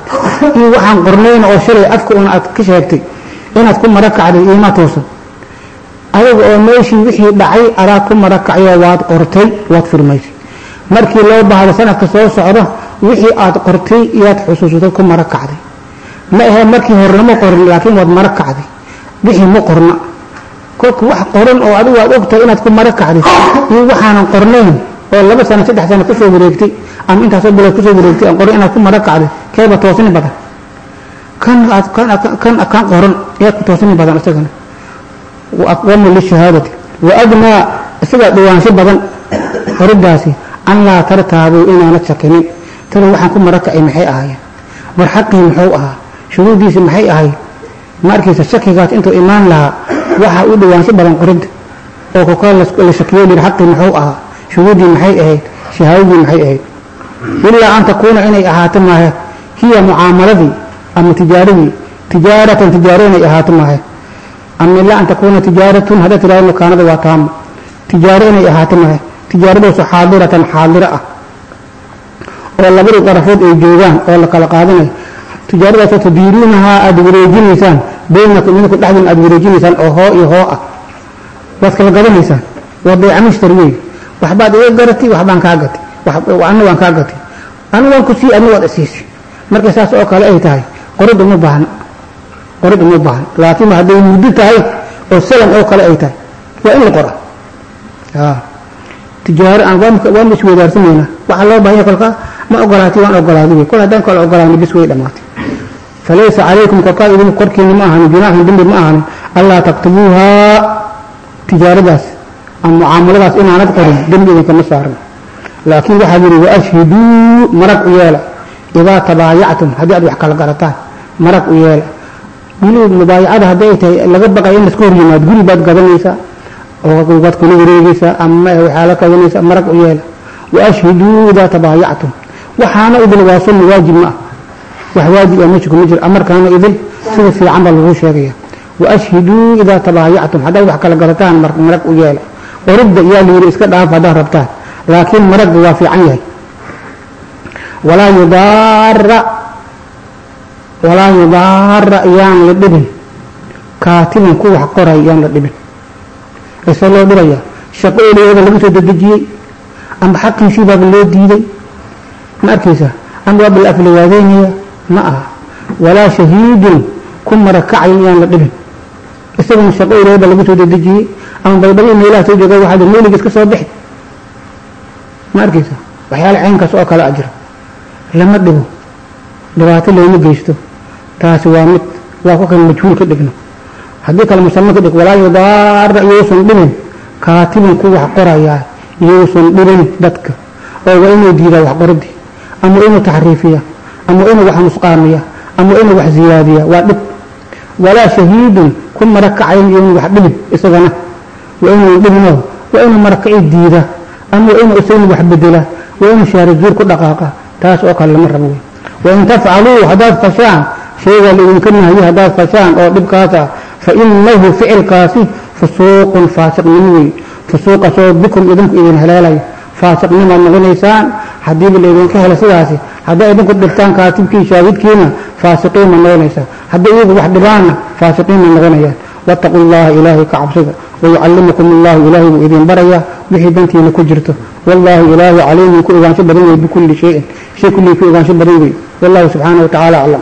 A: iyo waxaan qornayn oo shalay afka un aad ka sheegtay inaad ku marakacday iima toosan adiga oo meeshii wixii dhacay adaa ku marakacyo waad qortay waad firmaysay. Markii loo baahdo sanadka soo socdo wixii aad qortay iyaad xusuusatay ku marakacday ma ahe markii hornama qorin laakiin waad marakacday wixii ma qorna. Kolka wax qoran oo adigu aad ogtahay inaad ku marakacday iyo waxaanan qornayn oo laba sano saddex sano ku soo wareegtay ama intaasoo bilood ku soo wareegtay aan qoran inaad ku marakacday keeba toosni badan kan kan qoran ayaad ku toosin badan isagana waaqwamu lishahaadati waadnaa isagaa dhawaansho badan qoridaasi an laa tartaabuu inaana shakinin tada waxaan ku marakacay maxay ahaayeen war xaqii muxuu ahaa shuruudiisi maxay ahay ma shakigaas intuu imaan lahaa waxaa u dhawaansho badan qoridda oo kokaa la shakiyo li xaqii muxuu ahaa shuruuddii maxay ahayd shahaadadii maxay ahayd ilaa an takuuna inay ahaato maahe hiya mucaamaladii ama tijaaradii tijaaratan tijaaro inay ahaato maahe ama an takuuna tijaaratun hadda tirahdo makaanada waa taamo tijaaro inay ahaato maahe tijaaradoosu xaadiratan xaadiro ah oo labadii darafood ay joogaan oo la kala qaadanayo tijaaradaasoo tadiiruunahaa aada wareejinaysaan baynakum idinku dhexdiina aada wareejinaysaan oo hoo iyo hoo ah waad kala gadanaysaan waa bayca mushtari waxbaad iga garatay waxbaan kaa gatay anna waan kaa gatay anu waan ku sii waad isiisay marka saas oo kale ay tahay qorid uma baahna qorid uma baahna laakiin hadday muddo tahay oo salam oo kale ay tahay waa in la qora tijaaro aan waan isweydaarsanayna waxaa loo baahanya kolkaa ma ogolaatay waan ogolaaday kol haddaan kala ogolaanay bis way dhammaatay falaysa calaykum kolkaa idin korkiina ma ahanin junaaxun dembi ma ahanin allaa taktubuuhaa tijaaradaas ama mucaamaladaas inaanad qorin dembi idinkama saaran laakiin waxaa yidhi waashhiduu marag u yeela. Idaa tabaayactum haddii aad wax kala garataan marag u yeela. Wili mubaayacada hadday ay tahay laga baqayo in laska hor yimaado guri baad gadanaysaa oo waad kula wareegaysaa ama waxaa la marag u yeela. Waashhiduu idaa tabaayactum. Waxaana idil waa sunna waajib ma ah. Wax waajib ah meesha kuma jiro. Amarkaana idil sida fiican lagu sheegaya. Waashhiduu idaa tabaayactum. Haddaad wax kala garataan marag u yeela. Qoridda yaa la yidhi iska dhaaf haddaad rabtaan. Laakiin maragga waa fiican yahay. Walaa yudaara walaa yudaara yaan la dhibin. Kaatiban ku wax qoray yaan la dhibin. Isee loo dhibaya? Shaqo eligeeda lagu soo dedejiyey? Ama xaqiisii baaba loo diiday? Ma arkaysa ama waa bal aflawaadeynaya ma aha. Walaa shahiidun ku marakacayn yaan la dhibin. Isaguna shaqo eligeeda lagu soo dedejiyey? Ama baydhabo meelaha soo jooga waxaa meeliga iska soo bixi. Ma arkaysa waxyaala caynkaas oo kale a lama dhibo dhibaato looma geysto. Taasi waa mid waa ku kan majhuul ka dhigno haddii kale musalman ka dhig walaa yudaara iyousan dhibin kaatibin wax qorayaa iyousan dhibin dadka. Oo waa inuu diidaa wax qoridii ama inuu taxriifiya ama inuu wax nusqaamiya ama inuu wax ziyaadiya waa dhib. Walaa shahiidun ku marakacayn iyo inuu wax dhibin isagana. Waa inuu dhibinoo waa inuu marakaci diida ama waa inuu isagna wax bedela waa inuu shaarizuur ku dhaqaaqa taas oo kale lama rabo. wey wain tafcaluu haddaad fashaan shaygaa laidinka nahayo haddaad fashaan oo dhibkaas ah fa inahu ficilkaasi fusuuqun faasiqnimo wey fusuuqasoo bikum idinku idin haleelayo faasiqnimaad noqonaysaan haddiiba laydinka helo sidaasi hadday idinku dhibtaan kaatibkii shaahidkiina faasiqiin ma noqonaysaa hadday iyagu wax dhibaanna faasiqiin ma noqonayaan wattaquu llaha ilaahay ka cabsada wayucallimukum allahu ilaahay buu idin barayaa wixii dantiina ku jirto wallaahu ilaahay caliimun ku ogaansho badan wey bikulli shayin shay kullii ku ogaansho badan wey wallahu subxaanaه wa tacaala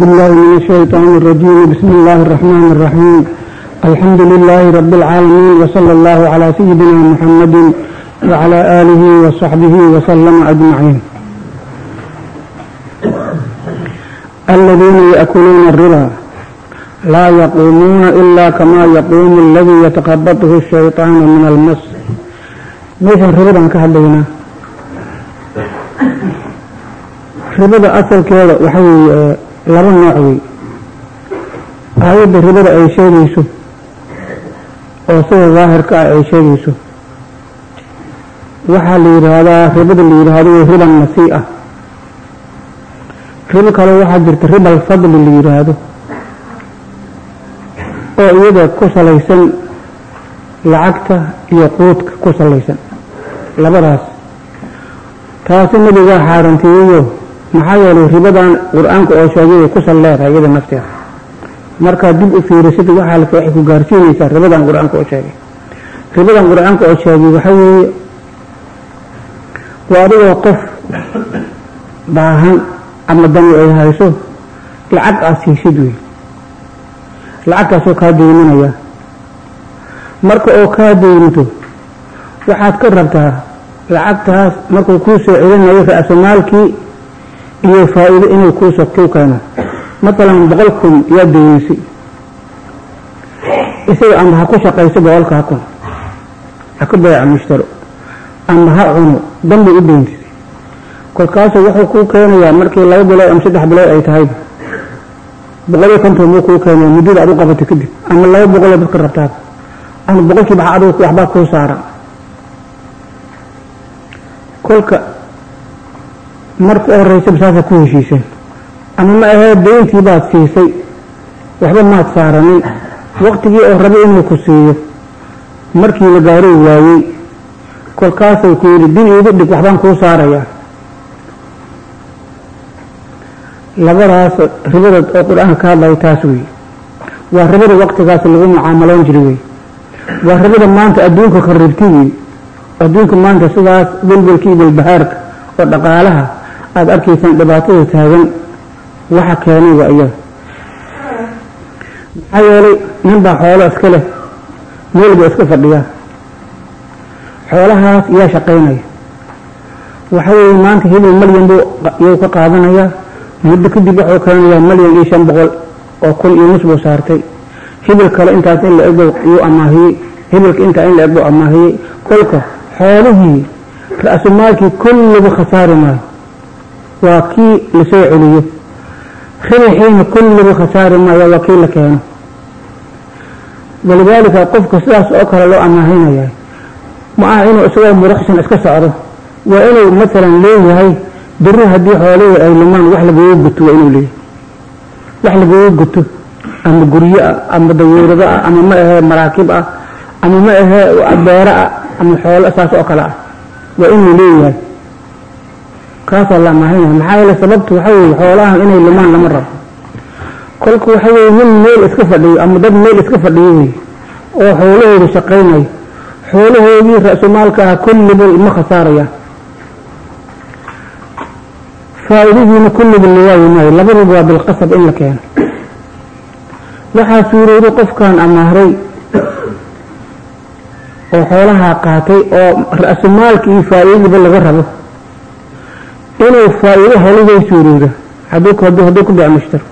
A: بالله من الشيطان الرجيم. بسم الله الرحمن الرحيم. الحمد لله رب العالمين وصلى الله على سيدنا محمد وعلى آله وصحبه وسلم أجمعين. الذين يأكلون الربا لا يقومون إلا كما يقوم الذي يتخبطه الشيطان من المس. ribadaan ka hadlaynaa ribada asalkeeda waxa weeye laba nooc wey aayadda ribada ay sheegayso oo sida daahirka ah ay sheegayso. Waxaa la yidhaahdaa ribada la yidhaahdo way riba nasii ah. Ribo kale waxaa jirta riba alfadli la yidhaahdo oo iyada ku salaysan lacagta iyo quudka ku salaysan labadaas. Taasi nebigaa xaarantiyeyo maxaa yeelay ribadan qur'aanka oo sheegay way ku sal leedahay iyada nafteeda markaa dib u fiirisid waxaa la waxay ku gaarsiinaysaa ribadan qur'aanka oo sheegay ribadan qur'aanka oo sheegay waxa weeye waa adigoo qof baahan ama dani ay hayso lacag aad siisid wey lacagtaasoo kaa deyminaya marka oo kaa deyminto waxaad ka rabtaa lacagtaas markuu kuu soo celinayo ra-somaalkii iyo faa-iido inuu kuu keeno. Masalan boqol kun yaa deynisay isaga ama ha ku shaqayso boqolkaa kun. Ha ka beeca mushtaro ama ha cuno danbay u deynsay kolkaasu wuxuu kuu keenayaa markii laba bilood ama saddex bilood ay tahay. Boqoliyo konton buu kuu keenaya muddada aad u qabatay kadib. Ama laba boqoloo dadka rabtaa. Ama boqolkiiba waxbaa kuu saara. Kolka marka u horeysa saasa ku heshiiseen ama ma ahee dayntii baad siisay. Waxba maad saaranin waqtigii oo rabay inuu ku siiyo. Markii la gaaro waayey. Kolkaasay ku yidhi din iigu dhig waxbaan kuu saarayaa. Labadaas ribada oo qur'aanka ka hadlaya taas wey waa ribada waqtigaas lagu mucaamaloon jiri wey waa ribada maanta adduunka kharibti wey adduunka maanta sidaas welwelka iyo welbahaarka oo dhaqaalaha aada arkaysaan dhibaatada taagan waxa keenay waa iyada maxaa yeelay nin baa xoolo iska leh meel buu iska fadhiyaa. Xoolahaas yaa shaqaynaya. Waxa weeye maanta hibil malyan buu yuu ka qaadanayaa muddo kadib wuxuu keenayaa malyan iyo shan boqol oo kun iyo nus buu saartay. Hibil kale intaas in la eg yuu amaahiyey. Hibilka intaa in la eg buu amaahiyey. Kolka xoolihii ra-sumaalkii kulliba khasaari maayo waa kii la soo celiyo ribixiina kulliba khasaari maayo waa kii la keeno. Walidaalika qofka sidaas oo kale loo amaahinaya ma aha inuu isagoo muraxsan iska socdo. Waa inuu masalan leeyahay beri haddii xoolihii ay lumaan wax lagaga guto waa inuu leeyahay. Wax lagaga guto ama guryo ah ama daweerado ah ama ma ahee maraakiib ah ama ma ahee beero ah ama xoolo saas oo kale ah. Waa inuu leeyahay kaasaa la amahinaya maxaa yeele sababtu waxa weeye xoolahan inay lumaan lama rabo. kolka waxa weeye nin meel iska fadhiyo ama dad meel iska fadhiyo wey oo xoolahooda shaqaynayo xoolahoodii ra-sumaalka ah kulliba ma khasaaraya faa-iidihiina kulliba la waayi maayo labaduba waa bilqasab in la keeno. waxaa suurowday qofkan amaahray oo xoolahaa qaatay oo ra-sumaalka iyo faa-iidadiba laga rabo inuu faa-iido helibay suurowda hadduu hadduu ku beec mushtaro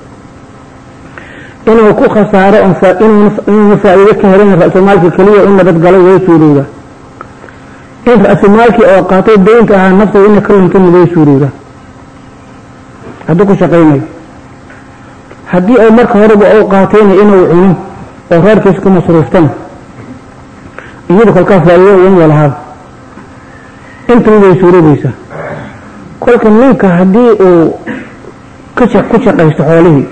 A: inuu ku khasaaro inuuna faa'iido ka helin ra-sumaalka keliya in nabadgalo way suurowda in ra-sumaalkii oo qaatay daynka ahaa naftada ina ka luntana way suurowda hadduu ku shaqaynayo. Haddii ay marka horeba u qaatayna inuu cuno oo reerkiisa ku masruuftana iyadu kolkaa faa'iido uun walahaaba intan way suurobaysaa kolka ninka haddii uu ku shaqaysto xoolihii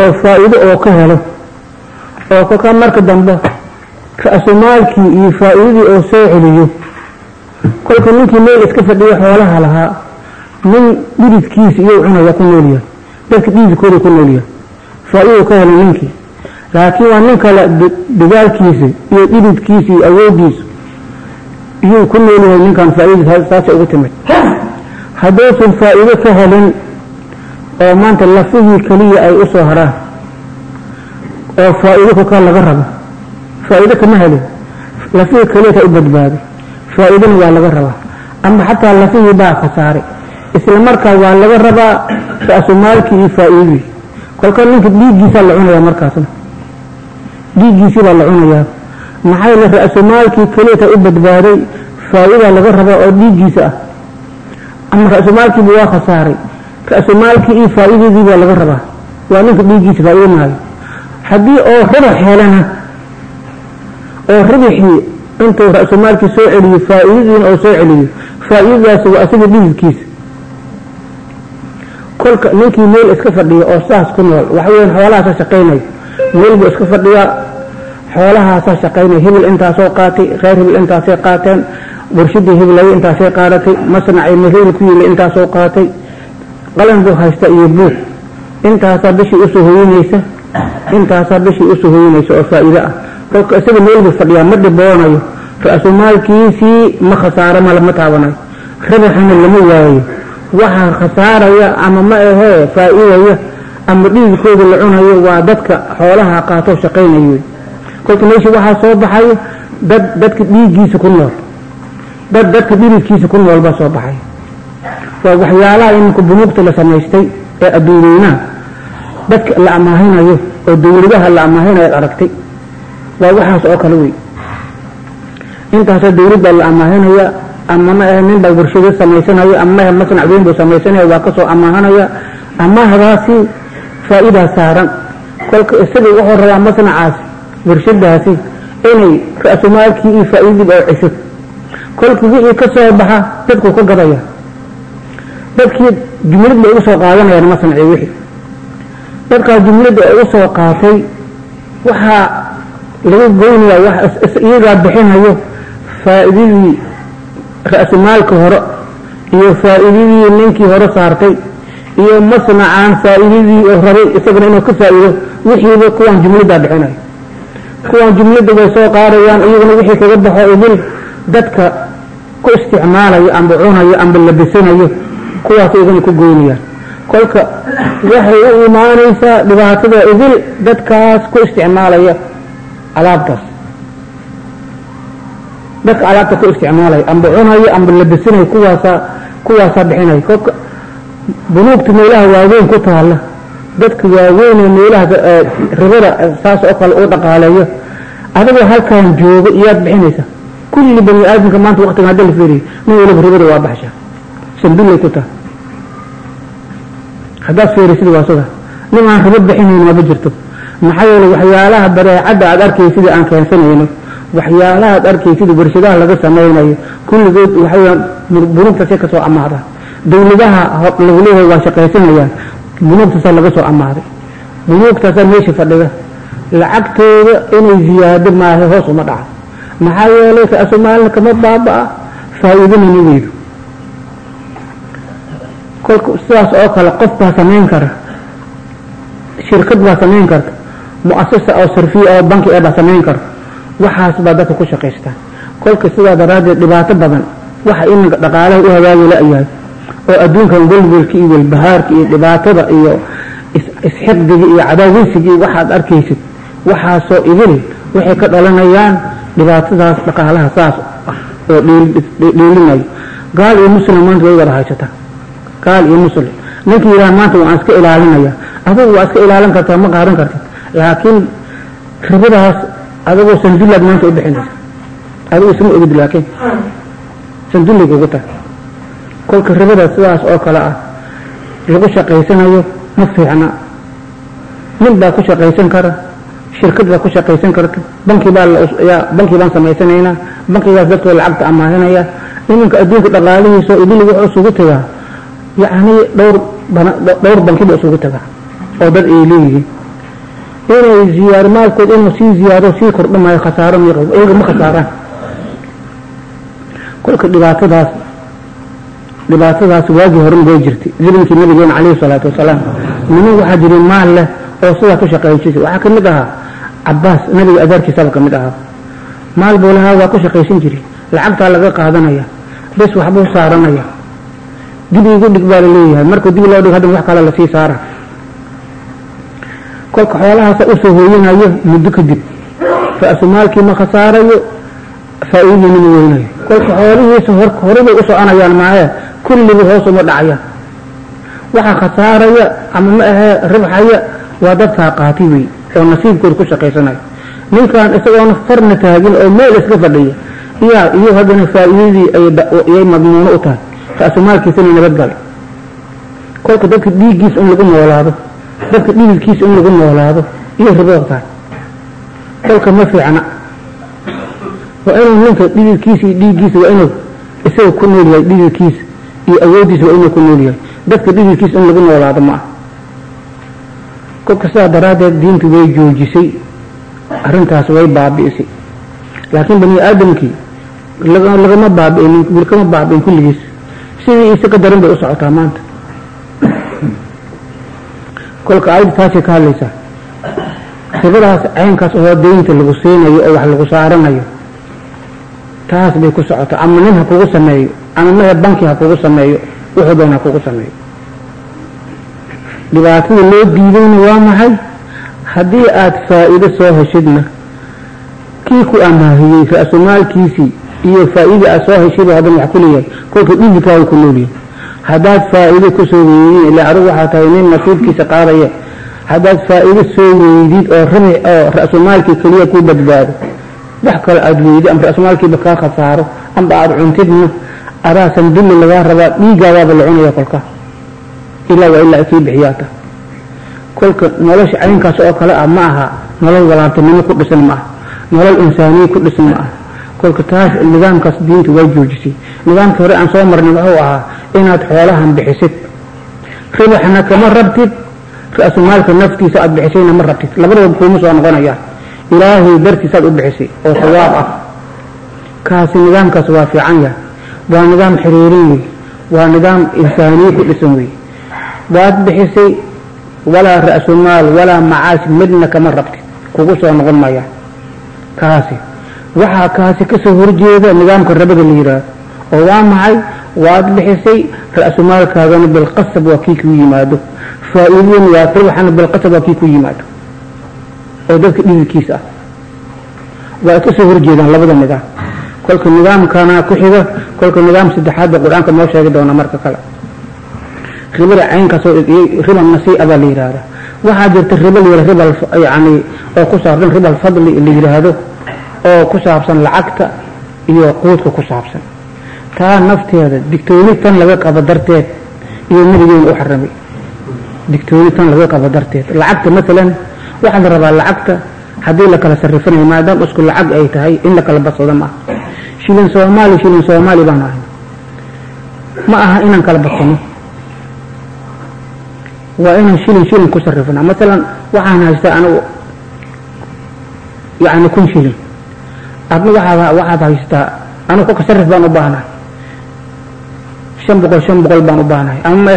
A: oo faa'iido oo ka helo oo kolkaa marka dambe ra-sumaalkii iyo faa'iidadii oo soo celiyo kolka ninkii meel iska fadhiyo xoolaha lahaa nin dhididkiisa iyou cunaya ku noolyahay dadka dhididkooda ku noolyahay faa'iidou ka helo ninkii. Laakiin waa nin kale dagaalkiisa iyo dhididkiisa iyo awoodiisa iyuu ku noolyahay ninkan faa'iidadiis saasa ugu timid. Hadduusan faa'iido ka helin oo maanta lafihii keliya ay u soo haraan oo faa'iido kolkaa laga rabo faa'iido kama helin. Lafihii keliyata u badbaaday faa'iidona waa laga rabaa. Ama xataa lafihii baa khasaaray isla markaa waa laga rabaa ra-sumaalkii iyo faa'iidadii. Kolka ninka dhiiggiisaa la cunayaa markaasna. Dhiiggiisii baa la cunayaa maxaa yeele ra-sumaalkii keliyata u badbaaday faa'idaa laga rabaa oo dhiiggiisa ah? Ama ra-sumaalkiiba waa khasaaray? Ra-sumaalkii iyo faa'iidadii baa laga rabaa? Waa ninka dhiiggiisa faa'iidamaayo haddii oo ribax helana oo ribixii intuu ra-sumaalkii soo celiyo faa'iidadiina oo soo celiyo faa'iidadaasi waa asaga dhididkiisa kolka ninkii meel iska fadhiya oo saas ku nool waxa weyan xoolahaasaa shaqaynaya meel buu iska fadhiyaa xoolahaasaa shaqaynaya hibil intaasoo qaatay reer hibil intaasay qaateen warshadii hibilayo intaasay qaadatay masnacay mehil ku yili intaasoo qaatay. Qalan buu haysta iyo buug intaasaa bishii u soo hoyinaysa intaasaa bishii u soo hoyinaysa oo faa'iido ah. Kolka isaga meel buu fadhiyaa ma dhiboonayo. Ra-sumaalkiisii ma khasaaro male ma taabanayo rabaxana lama waayo. Waxaa khasaaraya ama ma ahee faa'iidaya ama dhiigkooda la cunayo waa dadka xoolaha qaatoo shaqaynayo kolka meesha waxaa soo baxayo dad dadka dhiiggiisa ku nool. Dad dadka dhiridkiisa ku nool baa soo baxay. Waa waxyaalaha iminka bunuugta la samaystay ee adduunyeynaha dadka la amaahinayo oo dawladaha la amaahinayo ad aragtay waa waxaas oo kale wey. Intaasoo dawlad baa la amaahinaya ama ma ahe warshado samaysanayo ama mahe masnac weyn buu samaysanaya waa ka soo amaahanaya amaahdaasi faa'idaa saaran. Kolka isaga wuxuu rabaa masnacaasi warshadaasi inay ra-sumaalkii iyo faa'iidadiiba oo cesho. Kolka wixii ka soo baxa dadkuu ka gadaya. Dadkii jumlad bay ugu soo qaadanayaan masnaci wixii. Dadkaa jumladda ay u qaatay waxaa lagu goynayaa iyagaa bixinayo faa'iidadii ra-sumaalka hore iyo faa'iidadii ninkii hore saartay iyo masnacaan faa'iidadii oo rabay isaguna inuu ka faa'iido wixiiba kuwaan jumladdaa bixinayo kuwaan jumladda way soo qaadayaan iyaguna wixii kaga baxo idil dadka ku isticmaalayo amba cunayo amba labisanayo kuwaas iyagana ku goynayaan. Kolka waxay u imaanaysaa dhibaatada idil dadkaas ku isticmaalaya alaabtaas. Dadka alaabta ku isticmaalaya amba cunayo amba labisanayo kuwaasaa kuwaasaa bixinayo kolka bunuugta meelaha waaweyn ku taala dadka waaweyn ee meelaha ribada saas oo kale u dhaqaaleeyo. Adigoo halkan jooga iyaad bixinaysaa kulli bani aadamka maanta waqtiga hadda la fiiriyo nin waliba ribada waa baxsha. Sandullay ku taha haddaad fiirisid waa sida. Nin aan ribo bixinayn maba jirto. Maxaa yeele waxyaalaha bareecadda aad arkaysid aan keensanayno waxyaalaha aad arkaysid warshadaha laga samaynayo kulligood waxaweyaan bunuugtaasay ka soo amaahda dawladaha lagu leeyahay waa shaqaysanayaan bunuugtaasaa laga soo amaaday bunuugtaasaa meesha fadhida lacagtooda inay ziyaado maaha hoos uma dhaca maxaa yeelay ra-sumaalna kama baaba-a faa'iidana ma weydo. Kolka sidaas oo kale qof baa samayn kara. Shirkad baa samayn karta. Mu'asasa oo sarfiya oo banki ee baa samayn karta waxaas baa dadka ku shaqaystaan. Kolka sidaa daraaddeed dhibaato badan. Waxa iminka dhaqaalaha u hagaagi la-yahay oo adduunkan welwelka iyo welbahaarka iyo dhibaatada iyo isxiqdiga iyo cadaaweysiga iyo waxaad arkaysid waxaasoo idil waxay ka dhalanayaan dhibaatadaas dhaqaalaha saas ah oo dheelinayo gaal iyo muslim maanta way wada haysataa gaal iyo muslim. Ninkii yidhaha maanta waan iska ilaalinaya. Adugu waa iska ilaalin kartaa ma qaadan kartid. Laakiin ribadaas adigoo sandullaad maanta u bixinaysa. Adigu isma ogid laakiin. Sandullig ugu tahay kolka ribada sidaas oo kale ah lagu shaqaysanayo ma fiicna. Nin baa ku shaqaysan kara shirkad baa ku shaqaysan karta banki baa banki baan samaysanaynaa bankigaas dadkoo lacagta amaahinaya iminka adduunka dhaqaalihiisa idil wuxuu isugu tagaa. Yacni dhowr dhowr banki buu isugu tagaa oo dad ay leeyihiin. Inay ziyaar maalkood inuu sii ziyaado sii kordhamayo khasaaro miiqo iyaga ma khasaaraan. Kolka dhibaatadaas dhibaatadaas waagii horen way jirtay. Zamankii nabigeena calayhi salaatu wasalaam niman waxaa jiray maal leh oo sidaa ku shaqeeyay waxaa ka mid ahaa cabaas nabiga adeerkiisaba ka mid ahaa. Maal buu lahaa waa ku shaqaysan jiray. Lacagtaa laga qaadanaya bes waxbuu saaranaya. Dib igu dhig baa la leeyahay markuu dib loo dhig haddana wax kale la sii saara. Kolka xoolahaasa u soo hooyanayo muddo kadib ra-sumaalkii ma khasaarayo faa-iidina ma weynayo kolka xoolihiisa horibay u soconayaan maahe kulligii hoos uma dhacayaan waxaa khasaaraya ama ma ahee ribxaya waa dadkaa qaati wey oo nasiibkooda ku shaqaysanayo ninkan isagoona farna taagin oo meel iska fadhiya iyaa iyo haddana faa-iidadii ayay madmuuno u tahay ra-sumaalkiisana nabadgalay kolka dadka dhiiggiisa in lagu noolaado dadka dhididkiisa in lagu noolaado iyo ribada kolka ma fiicna waa inuu ninka dhididkiisa iyo dhiiggiisa waa inuu isaga ku nool yahay dhididkiisa iyo awooddiisa waa inuu ku nool yahay. Dadka dhididkiisa in lagu noolaado ma ah kolka sidaa daraaddeed diintu way joojisay arrintaas way baabi'isay. Laakiin bani aadamkii lagama baabi'in wilkama baabi'in kulligiis. Sidii ise ka daran bay u socotaa maanta. Kolka ayadda taasay ka hadlaysaa. Ribadaas caynkaas oo deynta lagu siinayo oo wax lagu saaranayo taas bay ku socotaa ama nin ha kugu sameeyo ama mahe banki ha kugu sameeyo wuxuu doon ha kugu sameeyo. Dhibaatada loo diidayna waa maxay? Haddii aada faa'iido soo heshidna kii ku amaahiyey ra-sumaalkiisii iyo faa'iida aad soo heshida haddana wax ku leeyahay kolka dhidikaaga ku noolyahay haddaad faa'iido ku soo weydid ilaa adigu waxaa tahay nin nasiibkiisa qaadaya. Haddaad faa'iido soo weydid oo rabic oo ra-sumaalkii keliya ku badbaado wax kale aada weydid ama ra-sumaalkiiba kaa khasaaro amba aada cuntidna adaa sandulli lagaa rabaa dhiigaadaaba la cunaya kolka. Ilaa waa ilaa sii bixiyaata. Kolka nolosha caynkaas oo kale ah ma aha nolol walaaltinimo ku dhisan ma aha nolol insaaniya ku dhisan ma aha. Kolka taas nidaamkaas diinta waa joojisay. Nidaamkii hore aan soo marnay wuxuu ahaa inaad xoolahan bixisid. Ribaxna kama rabtid ra-sumaalka naftiisa aad bixisayna ma rabtid. Labadaba kuuma soo noqonayaan ilaahay dartiisaad u bixisay oo sawaab ah. Kaasi nidaamkaas waa fiican yahay. Waa nidaam xiriirin wey waa nidaam insaaniye ku dhisan wey waad bixisay walaa ra-sumaal walaa macaasi midna kama rabtid. Kugu soo noqon mayaan kaasi. Waxaa kaasi ka soo horjeeda nidaamka rabada la yidhaahdo oo waa maxay? Waad bixisay ra-sumaalkaagana bilqasab waa kii ku yimaado. Faa-iidadana waa ribaxana bilqasab waa kii ku yimaado oo dadka dhididkiisa ah. Waa ka soo horjeedaan labada nidaam. Kolka nidaamkana ku xiga kolka nidaam saddexaad qur'aanka noo sheegi doona marka kale. Ribada caynkaasoo riba nasii'a baa la yidhaahda waxaa jirta riba la yidhahdo riba yani oo ku saabsan riba alfadli la yidhaahdo oo ku saabsan lacagta iyo quudka ku saabsan. Taa nafteeda digtooni tan laga qabo darteed iyo nabigeena u xaramay. Digtooni tan laga qabo darteed. Lacagta masalan waxaa la rabaa lacagta haddii la kala sarifanayo maadaama isku lacag ay tahay in la kala badsado ma aha shilin soomaali shilin soomaali baan ahay. Ma aha inaan kala badsano. Waa inaan shilin shilin ku sarifna masalan waxaan haystaa anigu yani kun shilin. Adna waxaad waxaad haystaa anigu kolka sarif baan u baahnahay. Shan boqol shan boqol baan u baahnahay. Ama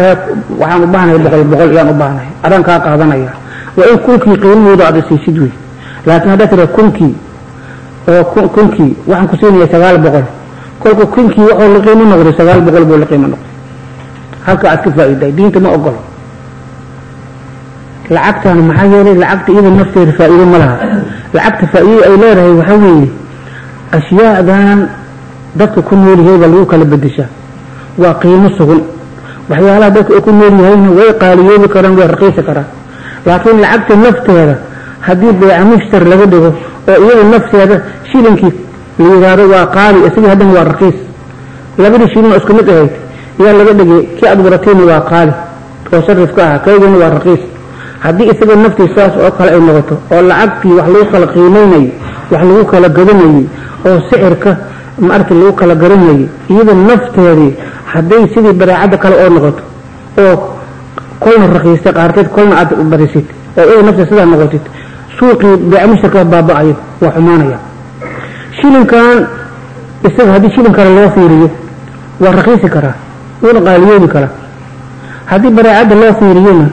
A: waxaan u baahnahay boqol boqol yaan u baahnahay. Adaan kaa qaadanaya waa in kunkii qiimahooda aad isiisid wey laakiin haddaad tira kunkii oo kunkii waxaan ku siinaya sagaal boqol. Kolka kunkii waxuu la qiimo noqday sagaal boqol buu la qiimo noqday. Halka aad ka faa'iiday diinta ma ogolo lacagtan maxaa yeelay lacagta iyada nafteeda faa'iido ma laha. Lacagta faa'iido ay leedahay waxaa weeye ashyaadan dadka ku nool yahay baa lagu kala bedeshaa waa qiimo sugan. Waxyaalaha dadka ku nool yahayna way qaaliyoobi karaan way raqiisi karaan laakiin lacagta nafteeda haddii beeca mushtar laga dhigo oo iyada nafteeda shilinkii la yidhaahdo waa qaali isagii haddana waa raqiis. Labadii shilin oo isku mid ahayd. Yaa laga dhigay kii aad waratayna waa qaali. Oo sarifka ah kaygana waa raqiis. Haddii isaga naftiis saas oo kale ay noqoto oo lacagtii wax lagu kala qiimaynayay wax lagu kala gadanayay oo sicirka maarta lagu kala garanayay iyada nafteedii hadday sidii bareecadda kale oo noqoto oo kolna raqiistay qaarteed kolna aad badisid oo iyada nafteed sidaa noqotid suuqii beeca mushtarka baaba'ayo waa xumaanaya. Shilinkan isaga haddii shilin kale loo fiiriyo waa raqiisi karaa wuuna qaaliyoobi karaa. Haddii bareecadda loo fiiriyona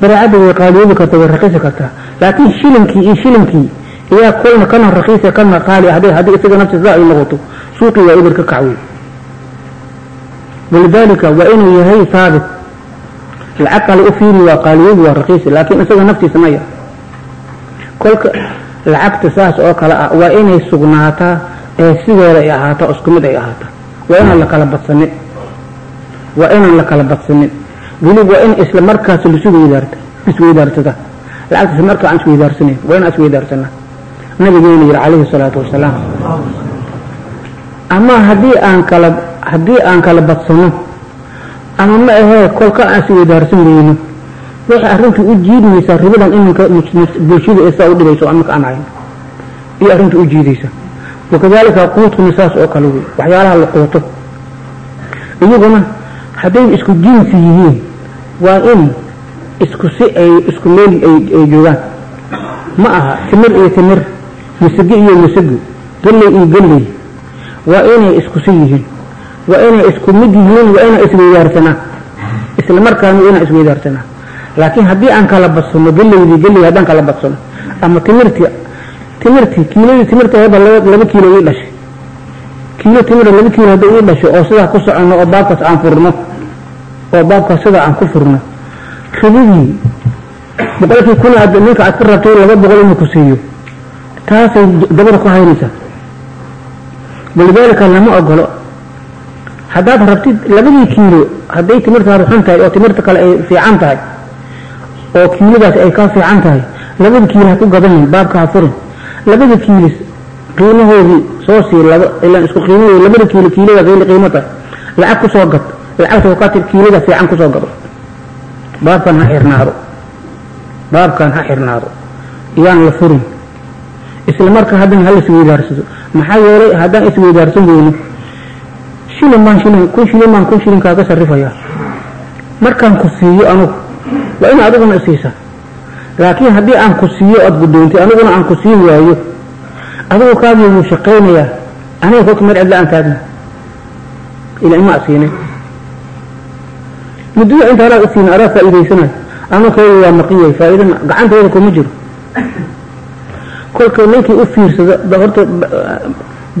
A: bareecadda way qaaliyoobi karta way raqiisi kartaa. Laakiin shilinkii iyo shilinkii iyaa kolna kana raqiisa kana qaali haddii haddii isaga naftiisa sidaa ay noqoto suuqii waa ibir ka kacwey. Walidaalika waa inuu yahay haabit lacag kale u fiiri waa qaaliyoobi waa raqiisi laakiin isaga naftiisa maya kolka lacagta saas oo kale ah waa inay sugnaataa ee sideeda ay ahaato isku mid ay ahaato waa inaan la kala badsanin. Waa inaan la kala badsanin. Weli waa in isla markaas lasugweydaarta isweydaarsada lacagta isla markaa aan isweydaarsanayn waa inaan isweydaarsana nabigeena yidhi calayhi salaatu wasalaam. Ama haddii aan kala haddii aan kala badsano ama ma ahee kolka aan isweydaarsan weyno waxay arrintu u jiidmaysaa ribadan iminka bulshada ee saa u dhibayso aan hayn. Iyo arrintu u jiidaysa. Wakadalika quudkuna saas oo kale wey waxyaalaha la quuto. Iyaguna hadday isku jinsi yihiin waa in isku si ay isku meel ay joogaan. Ma aha timir iyo timir masage iyo masago galley iyo galley. Waa inay isku si yihiin waa inay isku mid yihiin waa inay isweydaarsanaa isla markaana waa isweydaarsanaa laakiin haddii aan kala badsano galeydii galey haddaan kala badsano ama timirtii timirtii kiiladii timirta heba laba kiilo ii dhashay. Kiilo timira laba kiilo hadday ii dhasho oo sidaa ku soconno oo baabkaas aan furno oo baabkaas sidaa aan ku furno ribadii boqolkii kun aad ninka aad ka rabtay laba boqol inuu ku siiyo taasay dabada ku haynaysaa. Walidaalika lama ogolo haddaad rabtid labadii kiilo hadday timirtaadu xun tahay oo timirta kale ay fiican tahay oo kiiladaas ay kaa fiican tahay labada kiilo ha ku baabka ha furin. Labada kiilis qiimahoodii soo sii laba ilaan isku qiimahoodi labada kiilo kiilada qiili qiimo tahay. Lacag ku gad lacagta wakatib kiilada fiican ku gado baabkan ha xirnaado. Baabkan ha xirnaado. Iyaan la furin. Isla marka haddana hala isweydaarsado. Maxaa yeelay haddaan isweydaarsan weyno shilin baan shilin kun shilin baan kun shilin kaaga sarrifayaa markaan ku siiyo anugu waa in adiguna isiisa. Laakiin haddii aan ku siiyo oad guddoontay aniguna aan ku siin waayo adigu kaagii wuu shaqaynayaa. Aniga kolka mar cidla aan taagna ila ima asiinay muddada inta halaad isiina adaa faa'iidaysanayo anuu kayga waa maqiyay faa'iidana gacantayda kuma jiro. Kolka ninkii u fiirsado horta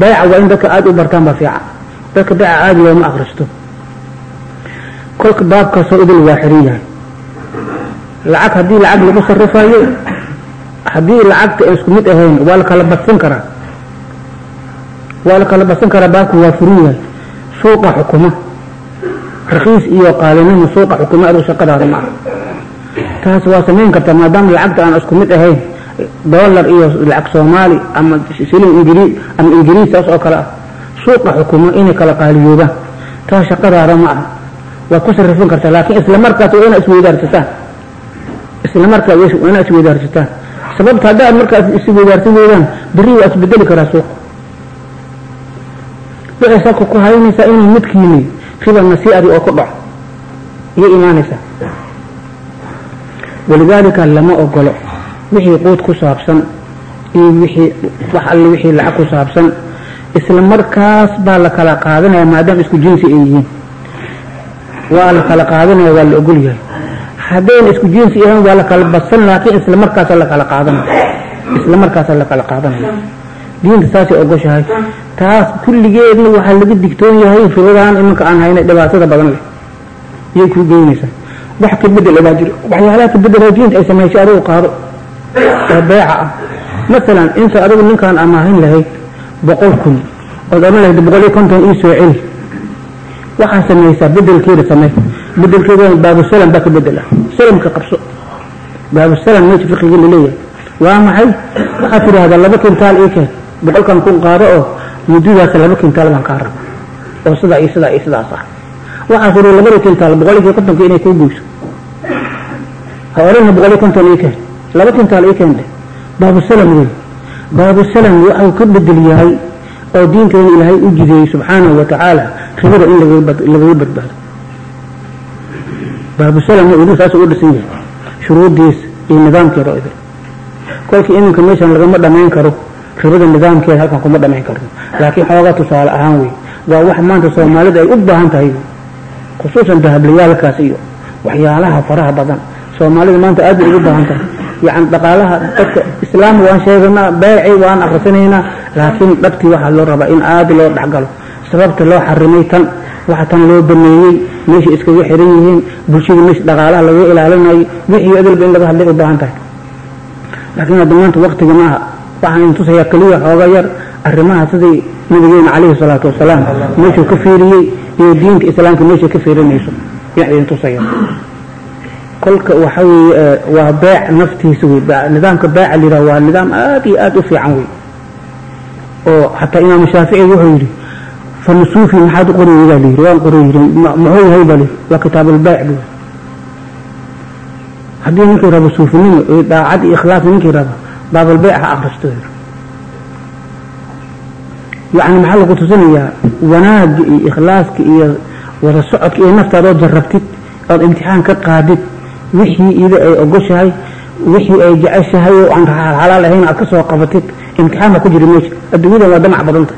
A: bayca waa in dadka aada u bartaan baa fiican dadka bayca aada looma akristo kolka baabkaasoo idil waa xiran yahay. Lacag haddii lacag lagu sarrifayo haddii lacagta ay isku mid ahayn waa la kala badsan karaa. Waa la kala badsan karaa baabku waa furin yahay. Suuqa xukuma. Rakiis iyo qaalinimo suuqa xukuma adigu shaqadaada ma taas waa samayn kartaa maadaama lacagta aan isku mid ahayn dollar iyo lacag soomaali ama shilin ingiriis ama ingiriis saas oo kale ah suuqa xukuma inay kala qaaliyoobaan. Taas shaqadaada ma aha. Waad ku sarrifin kartaa laakiin isla markaas waa inaad isweydaarsataan isla markaa waa inaad isweydaarsataan sababta haddaad markaas isweydaarsan weydaan berri waa isbedeli karaa suuqa waxay salka ku haynaysaa inay midkiini riba nasii'adi oo ku dhaco iyo imaanaysaa walidaalika lama ogolo. Wixii quud ku saabsan iyo wixii wax alle wixii lacag ku saabsan isla markaas baa la kala qaadanaya maadaama isku jinsi ay yihiin. Waa la kala qaadanaya waa la ogol yahay. Haddayna isku jinsi ahayn waa la kala badsan laakiin isla markaasa la kala qaadanaya isla markaasa la kala qaadanaya diinta saasay ogoshahay. Taas kulligeedna waxaa laga digtoon yahay firadaan imanka aan haynay dhibaatada badan leh. Iyay kuu geynaysaa. Wax ka bedel baa jiro waxyaalaha ka bedela diinta ay samaysay adigu qaado oo beeca ah. Masalan inta adigu ninkaan amaahin lahayd boqol kun ood odhan lahayd boqol iyo konton ii soo waxaa samaysaa bedelkeeda samey bedelkeeda baabu salam baa ka bedela salamka qabso. Baabusalam meesha fiqiga la leeyahay waa maxay? Waxaad tidhaahdaa laba kintaal ii keen. Boqolkan kun qaado oo muddadaas laba kintaal baan kaa raba oo sidaa iyo sidaa iyo sidaas ah. Waxaa tidhi labada kintaal boqol iyo kontonka inay kuu goyso ha odhana boqol iyo konton ii keen. Laba kintaal ii keen dheh baabusalam wey baabusalam waxuu ka bedel yahay oo diinkeena ilaahay u jideeyey subxaanahu wa tacaala ribada in lagaga badbaado. Baabusalam weli saas u dhisan yahay shuruuddiis iyo nidaamkeeda idin kolkii iminka meeshan lagama dhamayn karo ribada nidaamkeeda halkan kuma dhamayn karno laakiin xoogaa tusaale ahaan wey waa wax maanta soomaalida ay u baahan tahay khusuusan dahablayaalkaas iyo waxyaalaha faraha badan. Soomaalida maanta aad bay ugu baahan tahay yani dhaqaalaha dadka islaam waan sheeganaa beeci waan akhrisanaynaa laakiin dhabtii waxaa loo rabaa in aad loo dhexgalo. Sababta loo xarimay tan waxa tan loo baneeyey meesha iskaga xiran yihiin bulshada meesha dhaqaalaha laga ilaalinayo wixii adalba in laga hadlay u baahan tahay. Laakiin hadda maanta waktiga maaha waxaan tusayaa keliya xooga yar arrimaha sidii nabigeena calayhi salaatu wasalaam meeshuu ka fiiriyey iyo diinta islaamka meesha ka fiirinayso. Yaan idin tusaya kolka waxa weeye waa beec naftiisa wey nidaamka beeca la yidhaha waa nidaam aad iyo aad u fiican wey oo xataa imaamu shaafici wuxuu yidhi fanasuufi maxaad u qorayay baa layidhi waan qoray yidhi muxuu yahay baa layidhi waa kitaabulbeec buu haddii ninkii rabo suufinimo iyo daacad iyo ikhlaas ninkii rabo baabulbeec ha akhristo yidhi yacni maxaa lagu tusinayaa? Wanaagga iyo ikhlaaska iyo wada socodka iyo naftaadoo jarrabtid ood imtixaan ka qaadid wixii ida ay ogoshahay wixii ay jeceshahay oo aan xalaal ahayn aad ka qabatid imtixaan ku jira meesha. Adduunyadan waa damac badanta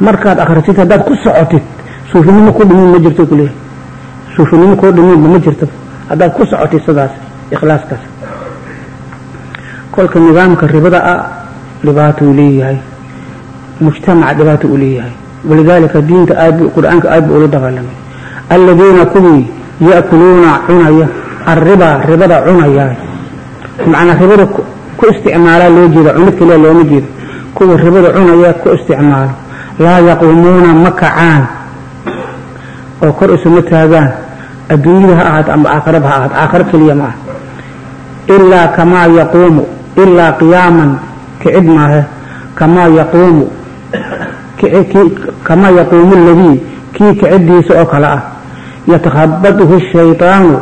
A: markaad akhrisid haddaad ku socotid suufinimo ku dhimin ma jirto kuleeyahay suufinimo koo dhiminba ma jirto. Haddaad ku socotid sidaas ikhlaaskaas. Kolka nidaamka ribada ah dhibaatou leeyahay. Mujtamaca dhibaato u leeyahay. Walidaalika diinta aad qur'aanka aad bu ula dagaalamay alladiina kuwii ya'kuluuna cunaya arriba ribada cunaya macnaa ribada ku isticmaalaa loo jeeda cunid kaliya looma jeedo kuwa ribada cunaya ku isticmaalo laa yaquumuuna ma kacaan oo kor isuma taagaan adduunyada ha ahaato ama aakhiraba ha ahaato aakhiro keliya ma ah ilaa kamaa yaquumu ilaa qiyaaman kicid maahe kamaa yaquumu kamaa yaquumu aladii kii kicidiisa oo kale ah yatakhabatuhu shaydaanu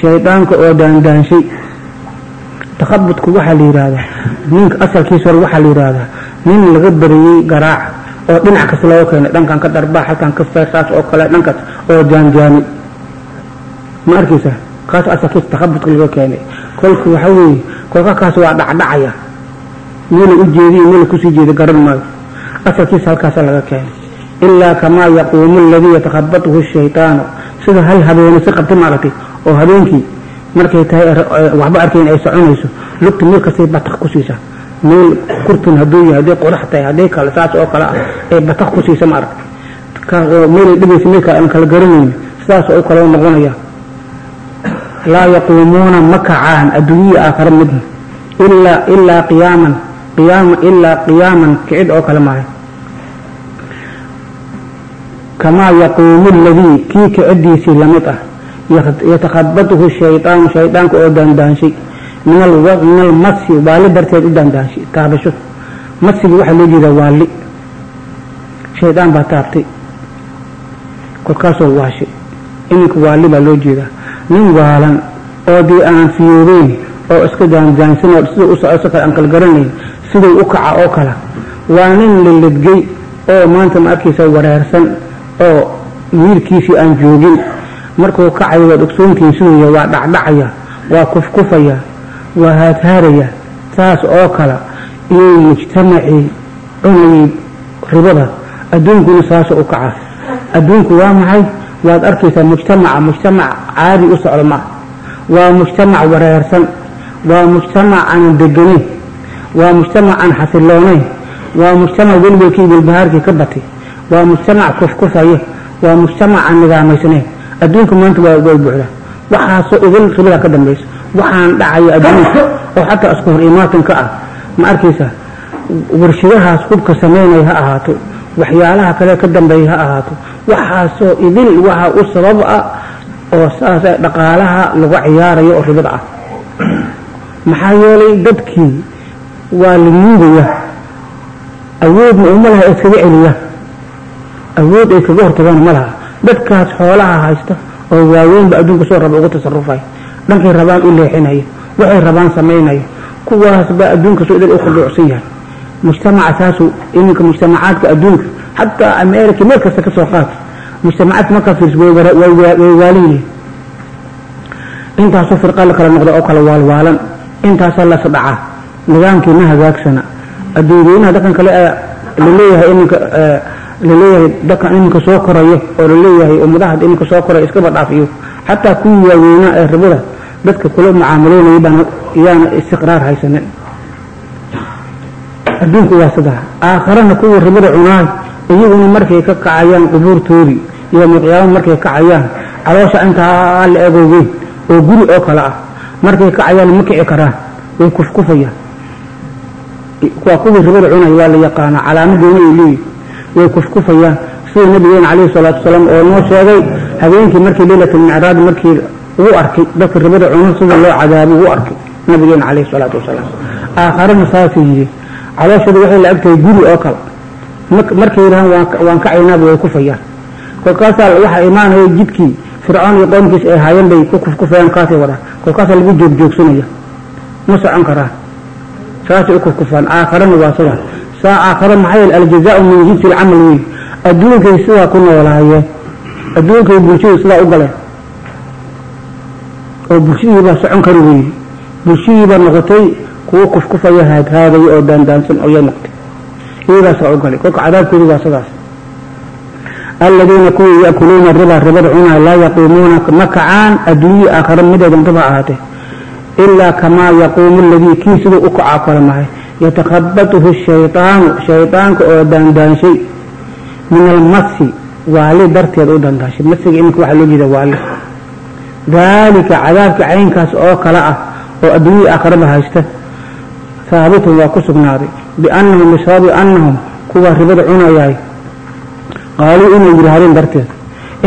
A: shaydaanka oo daandaanshay. Takhabudku waxaa la yidhaahdaa ninka asalkiisa hore waxaa la yidhaahdaa nin laga bariyey garaac oo dhinac kasta looga keenay dhankan ka dharbaa halkan ka feer saas oo kale dhankaas oo jaanjaani. Ma arkaysa kaas asalkiisa takhabudka laga keenay. Kolka waxa weeye kolka kaas waa dhacdhacaya. Meela u jeediy meela ku sii jeeda garan maayo. Asalkiisa halkaasa laga keenay. Ilaa kamaa yaquumu aladii yatakhabatuhu shaydaanu sida hal habeene si qabta maaragtay oo habeenkii markay tahay waxba arkayn ay soconayso lugta meel kastay batak ku siisaa meel kurtun hadduu yahay hadday qorax tahay hadday kale saas oo kale ah ay batak ku siisa maaragtay. Meelay dhibaysa meel kale aan kala garanayn sidaas oo kale noqonaya laa yaquumuuna ma kacaan adduunyihii aakhare midna ilaa ilaa qiyaaman qiyaama ilaa qiyaaman kicid oo kale maahay kamaa yaquumu aladii kii kicidiisii la mid ah yatakhabatuhu shaydaanu shaydaanka oo daandaanshay min almasi waali darteed u daandaanshay taabasho masiga waxaa loo jeedaa waali shaydaan baa taabtay kolkaasoo waashay iminka waali baa loo jeedaa nin waalan oo dee aan fiyoobeyn oo iska daandaansan oo sida u kale aan kala garanayn siduu u kaca oo kala waa nin laledgey oo maanta ma arkaysa wareersan oo wiilkiisii aan joogin. Markuu kacayo waad yahay waa dhacdhacaya waa kufkufaya waa haadhaaraya saas oo kale iyo mujtamacii cunayay ribada. Adduunkuna saasoo u kaca adduunku waa maxay? Waad arkaysaa mujtamaca mujtamac caadi u socdo maaha waa mujtamac wareersan waa mujtamac aan deganayn waa mujtamac aan xasiloonayn waa mujtamac welwelkii welbahaarkii ka batay waa mujtamac kufkufaya waa mujtamac aan nidaamaysnayn adduunka maanta waa way buuxdaa waxaasoo idil ribada ka dambaysa waxaan dhacaya adduunka. Oo xataa isku hor imaatanka ah. Ma arkaysa? Warshadahaas hubka samaynaya ha ahaato. Waxyaalaha kale ka dambeeya ha ahaato. Waxaasoo idil waxa u sabab ah oo saas dhaqaalaha lagu ciyaarayo oo ribada ah. Maxaa yeelay dadkii waa la nuugaya. Awoodna uma laha iskaga celiya awood ay kaga hortagaan ma laha dadkaas xoolaha haysta oo waaweynba adduunka soo raba ugu tasarufay. Dhankay rabaan u leexinayo waxay rabaan samaynayo kuwaas baa adduunka soo idil u khuduucsan yahay. Mujtamaca saasu iminka mujtamacaadka adduunka xataa america meel kasta ka soo qaata. Mujtamacaadka markaa fiirs way waalan yihiin. Intaasoo firqa la kala noqda oo kala waalwaalan. Intaasaa las dhaca nidaamkii ma hagaagsana adduunyeynaha dadkan kale la leeyahay iminka la leeyahay dadkan iminka soo korayo oo la leeyahay ummadaha iminka soo koraya iskaba dhaafiyo xataa kuwii waaweynaa ee ribada dadka kula mucaamaloonayay baan yaana istiqraar haysanin. Adduunku waa sidaa aakharana kuwii ribada cunaay iyaguna markay ka kacayaan qubuurtoodii yowma qiyaama markay kacayaan caloosha intaa la ego weyn oo guri oo kale ah markay kacayaan ma kici karaan way kufkufayaan. Waa kuwii ribada cunay waa la yaqaanaa calaamadoona ay leeyihiin way kufkufayaan sida nabigeena calayhi salaatu wasalaam oo noo sheegay habeenkii markii leylatulmicraaj markii uu arkay dadka ribada cuno sida loo cadaabo uu arkay nabigeena calayhi salaatu wasalaam. Aakharana saasay yihiin calooshooda waxay la agtahay guri oo kale. Markay yidhahaan waan kacaynaaba way kufayaan. Kolkaasaa waxaa imaanaya jidkii fircoon iyo qoomkiis ay haayeen bay ku kufkufayaan kaasay wadaan kolkaasaa lagu joogjoogsanaya ma socon karaan. Saasay u kufkufaan aakharana waa sidaa saa aakharo maxaa aljazaau min jinsi alcamal wey adduunkay sidaa ku noolaayeen adduunkay bulshadu sidaa u galeen. Oo bulshadiibaa socon kari weyey bulshadiibaa noqotay kuwo kufkufaya haaghaagaya oo daandaansan oyay noqtay iyagaasaa u galay. Kolka cadaabkoodu waa sidaas. Aladiina kuwii yaakuluuna riba ribada cunaa laa yaquumuuna ma kacaan adduunyii aakhara mideedan riba ahaatee. Ilaa kamaa yaquumu aladii kii siduu u kacaa kale yatakhabatuhu shaydaanu shaydaanka oo daandaanshay min almasi waali darteed u daandaanshay masiga iminka waxaa loo jeeda waali daalika cadaabka caynkaas oo kale ah oo adduunyii aakharaba haysta haabitun waa ku sugnaaday biannahum bisababi annahum kuwa ribada cunayaay qaaluu inay yidhaahdeen darteed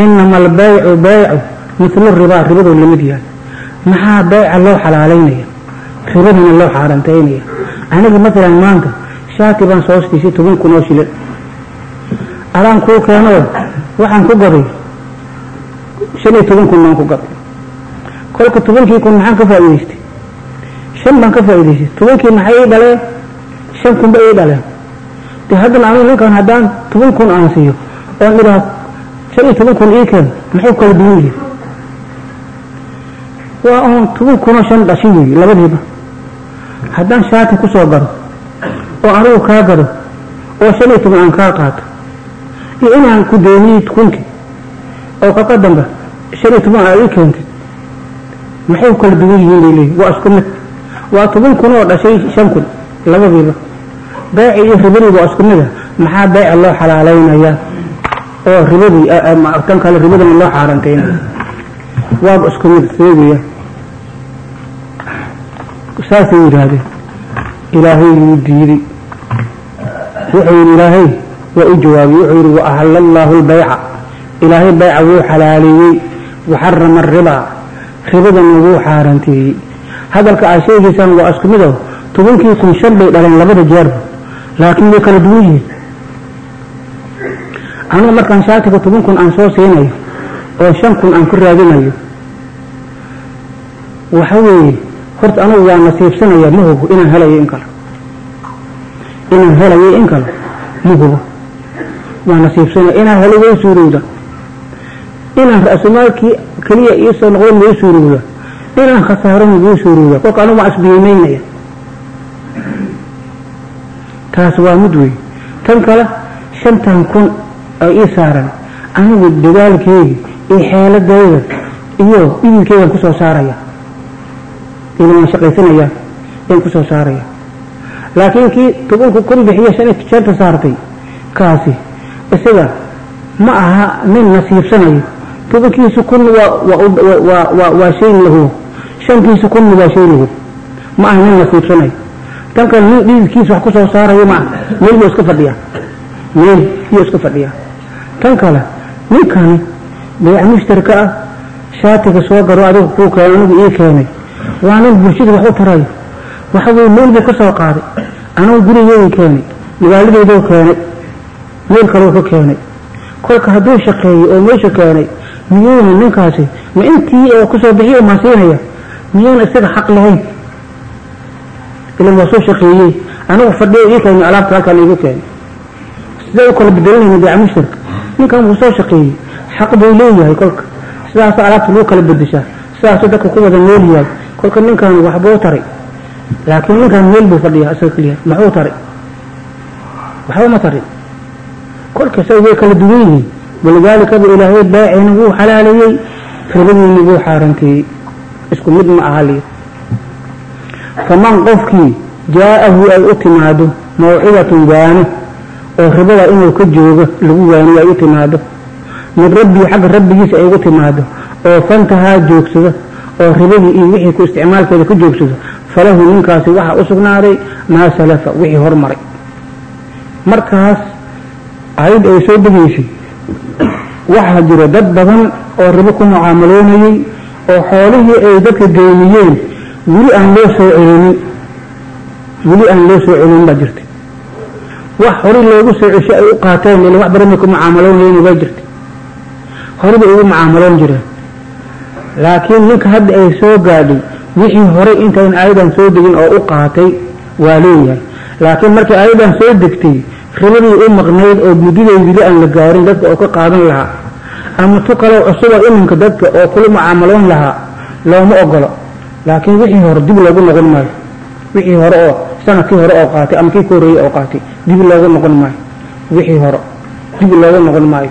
A: inama albaycu baycu midlu ribaa ribadu la mid yahay maxaa bayca loo xalaalaynaya ribadana loo xaaraantaynaya aniga maalan maanta shaati baan soo siisay toban kun oo shilin. Adaan kuu keenoo waxaan ku gaday shan iyo toban kun baan ku gaday kolka tobankii kun maxaan ka faa'iidaystay? Shan baan ka faa'iidaystay. Tobankii maxay ii dhaleen? Shan kunba ii dhaleen. De haddana anigu ninkan haddaan toban kun aan siiyo oon idhaah shan iyo toban kun ii keen maxay kala duwan yihiin waa oon toban kunoo shan dhashay weeye labadiiba haddaan shaati ku soo gado oo anigu kaa gado oo shan iyo toban aan kaa qaato iyo inaan ku deeniyi kunki oo kaka dambe shan iyo toban aad ii keentid maxay kala duwan yihiin bay waa isku mid. Waa toban kun oo dhashay shan kun labadiiba beeci iyo ribadii waa isku mida maxaa beeca loo xalaalaynayaa? Oo ribadii tan kale ribadana loo xaarantaynaya waaba isku mid seegaya saasay yidhaahdeen. Ilaahay wuu diiday. Wuxuu yidhi ilaahay waa u jawaabay wuxuu yidhi waahalla allaahu lbayca ilaahay bayca wuu xalaaleeyey waxarama aribaa ribadana wuu xaaranteeyey. Hadalka aad sheegaysaan waa isku mid oo tobankii kun shan bay dhaleen labada jeerba laakiin way kala duwan yihiin. Anigu markaan shaatiga toban kun aan soo siinayo oo shan kun aan ku raadinayo waxa weeye horta anigu waa nasiibsanaya ma hubo inaan helayo in kale. Inaan helayo in kale ma hubo. Waa nasiibsanaya inaan helo way suurowda inaan ra-sumaalkii keliya iisoo noqdo way suurowda inaan khasaarona way suurowda kolka anigu waan isbiimeynaya taas waa mid wey tan kale shantan kun oo ii saaran anigu dadaalkeegi iyo xeeladayda iyo idilkeygan ku soo saaraya ila waan shaqaysanaya yan ku soo saaraya laakiin kii tobanku kun bixiya shan shanta saartay. Kaasi isaga ma aha nin nasiibsanayo. Tobankiisu kun waa shay lahu shankiisu kunna waa shay lahu ma aha nin nasiibsanayo. Tan nin dhididkiisa wax ku soo saarayo ma aha. Meel buu iska fadhiya meel yuu iska fadhiya tan kale ninkani bayc mushtarka ah shaatiga soo garo adigu kuu keenay anigu ii keenay waa nin bulshada wax u tarayo waxa weye meel buu ka soo qaaday. Anugu gurigeedii keenay magaaladeydoo keenay meel kaloo ka keenay. Kolka hadduu shaqeeyey oo meesha keenay miyuuna ninkaasi ma intii oo ku soo bixiya maa siinaya miyuuna isaga xaq lahayn? Ilan waa soo shaqeeyey. Anigu fadhiyo ii keenay alaabta halkaan iigu keenay. Siday u kala bedelanayna beeca mushtarka ninkan wuu soo shaqeeyey. Xaq buu leeyahay kolka. Sidaasoo alaabta lagu kala bedeshaa sidaasoo dadka ku wada nool yahay kolka ninkan waxbuu taray. Laakiin ninkan meel buu fadhiyaa isaga keliya maxuu taray? Waxba ma tarin. Kolka say way kala duwan yihiin. Walidaalika bu ilaahay beecina wuu xalaaleeyey ribadiina wuu xaaranteeyey isku mid ma aha faman qofkii jaa-ahu ay u timaado mawcidatun waano oo ribada inuu ka joogo lagu waaniyo ay u timaado. Min rabbii xagga rabbigiisa ay ugu timaado oo fantahaa joogsado oo ribadii iyo wixii ku isticmaalkeeda ka joogsado falahu ninkaasi waxaa u sugnaaday maa salafa wixii hormaray. Markaas ayad ay soo degaysay waxaa jira dad badan oo ribo ku mucaamaloonayey oo xoolihii ay dadka geyniyeen weli aan loo soo celinin. Weli aan loo soo celinin baa jirta wax horay loogu soo cesho ay u qaateen ila wax badan bay ku mucaamaloonayeen waa jirta horay bay ugu mucaamaloon jireen laakiin ninka hadda ay soo gaadhay wixii horay intayn ayadan soo degin oo u qaatay waa leeyahay. Laakiin markii ayadan soo degtay ribadii u maqnayd oo muddaday wili aan la gaarin dadka oo ka qaadan lahaa ama tu kaloo cusuba iminka dadka oo kula mucaamaloon lahaa looma ogolo laakiin wixii hore dib loogu noqon maayo. Wixii hore oo sannadkii hore oo qaatay ama kii ka horreeyey oo qaatay dib loogu noqon maayo. Wixii hore dib loogu noqon maayo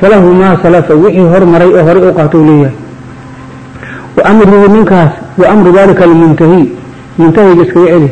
A: فله ما سلف وحي هر مري هر قاتولية وأمر ذلك المنتهي منتهي جسك يعلي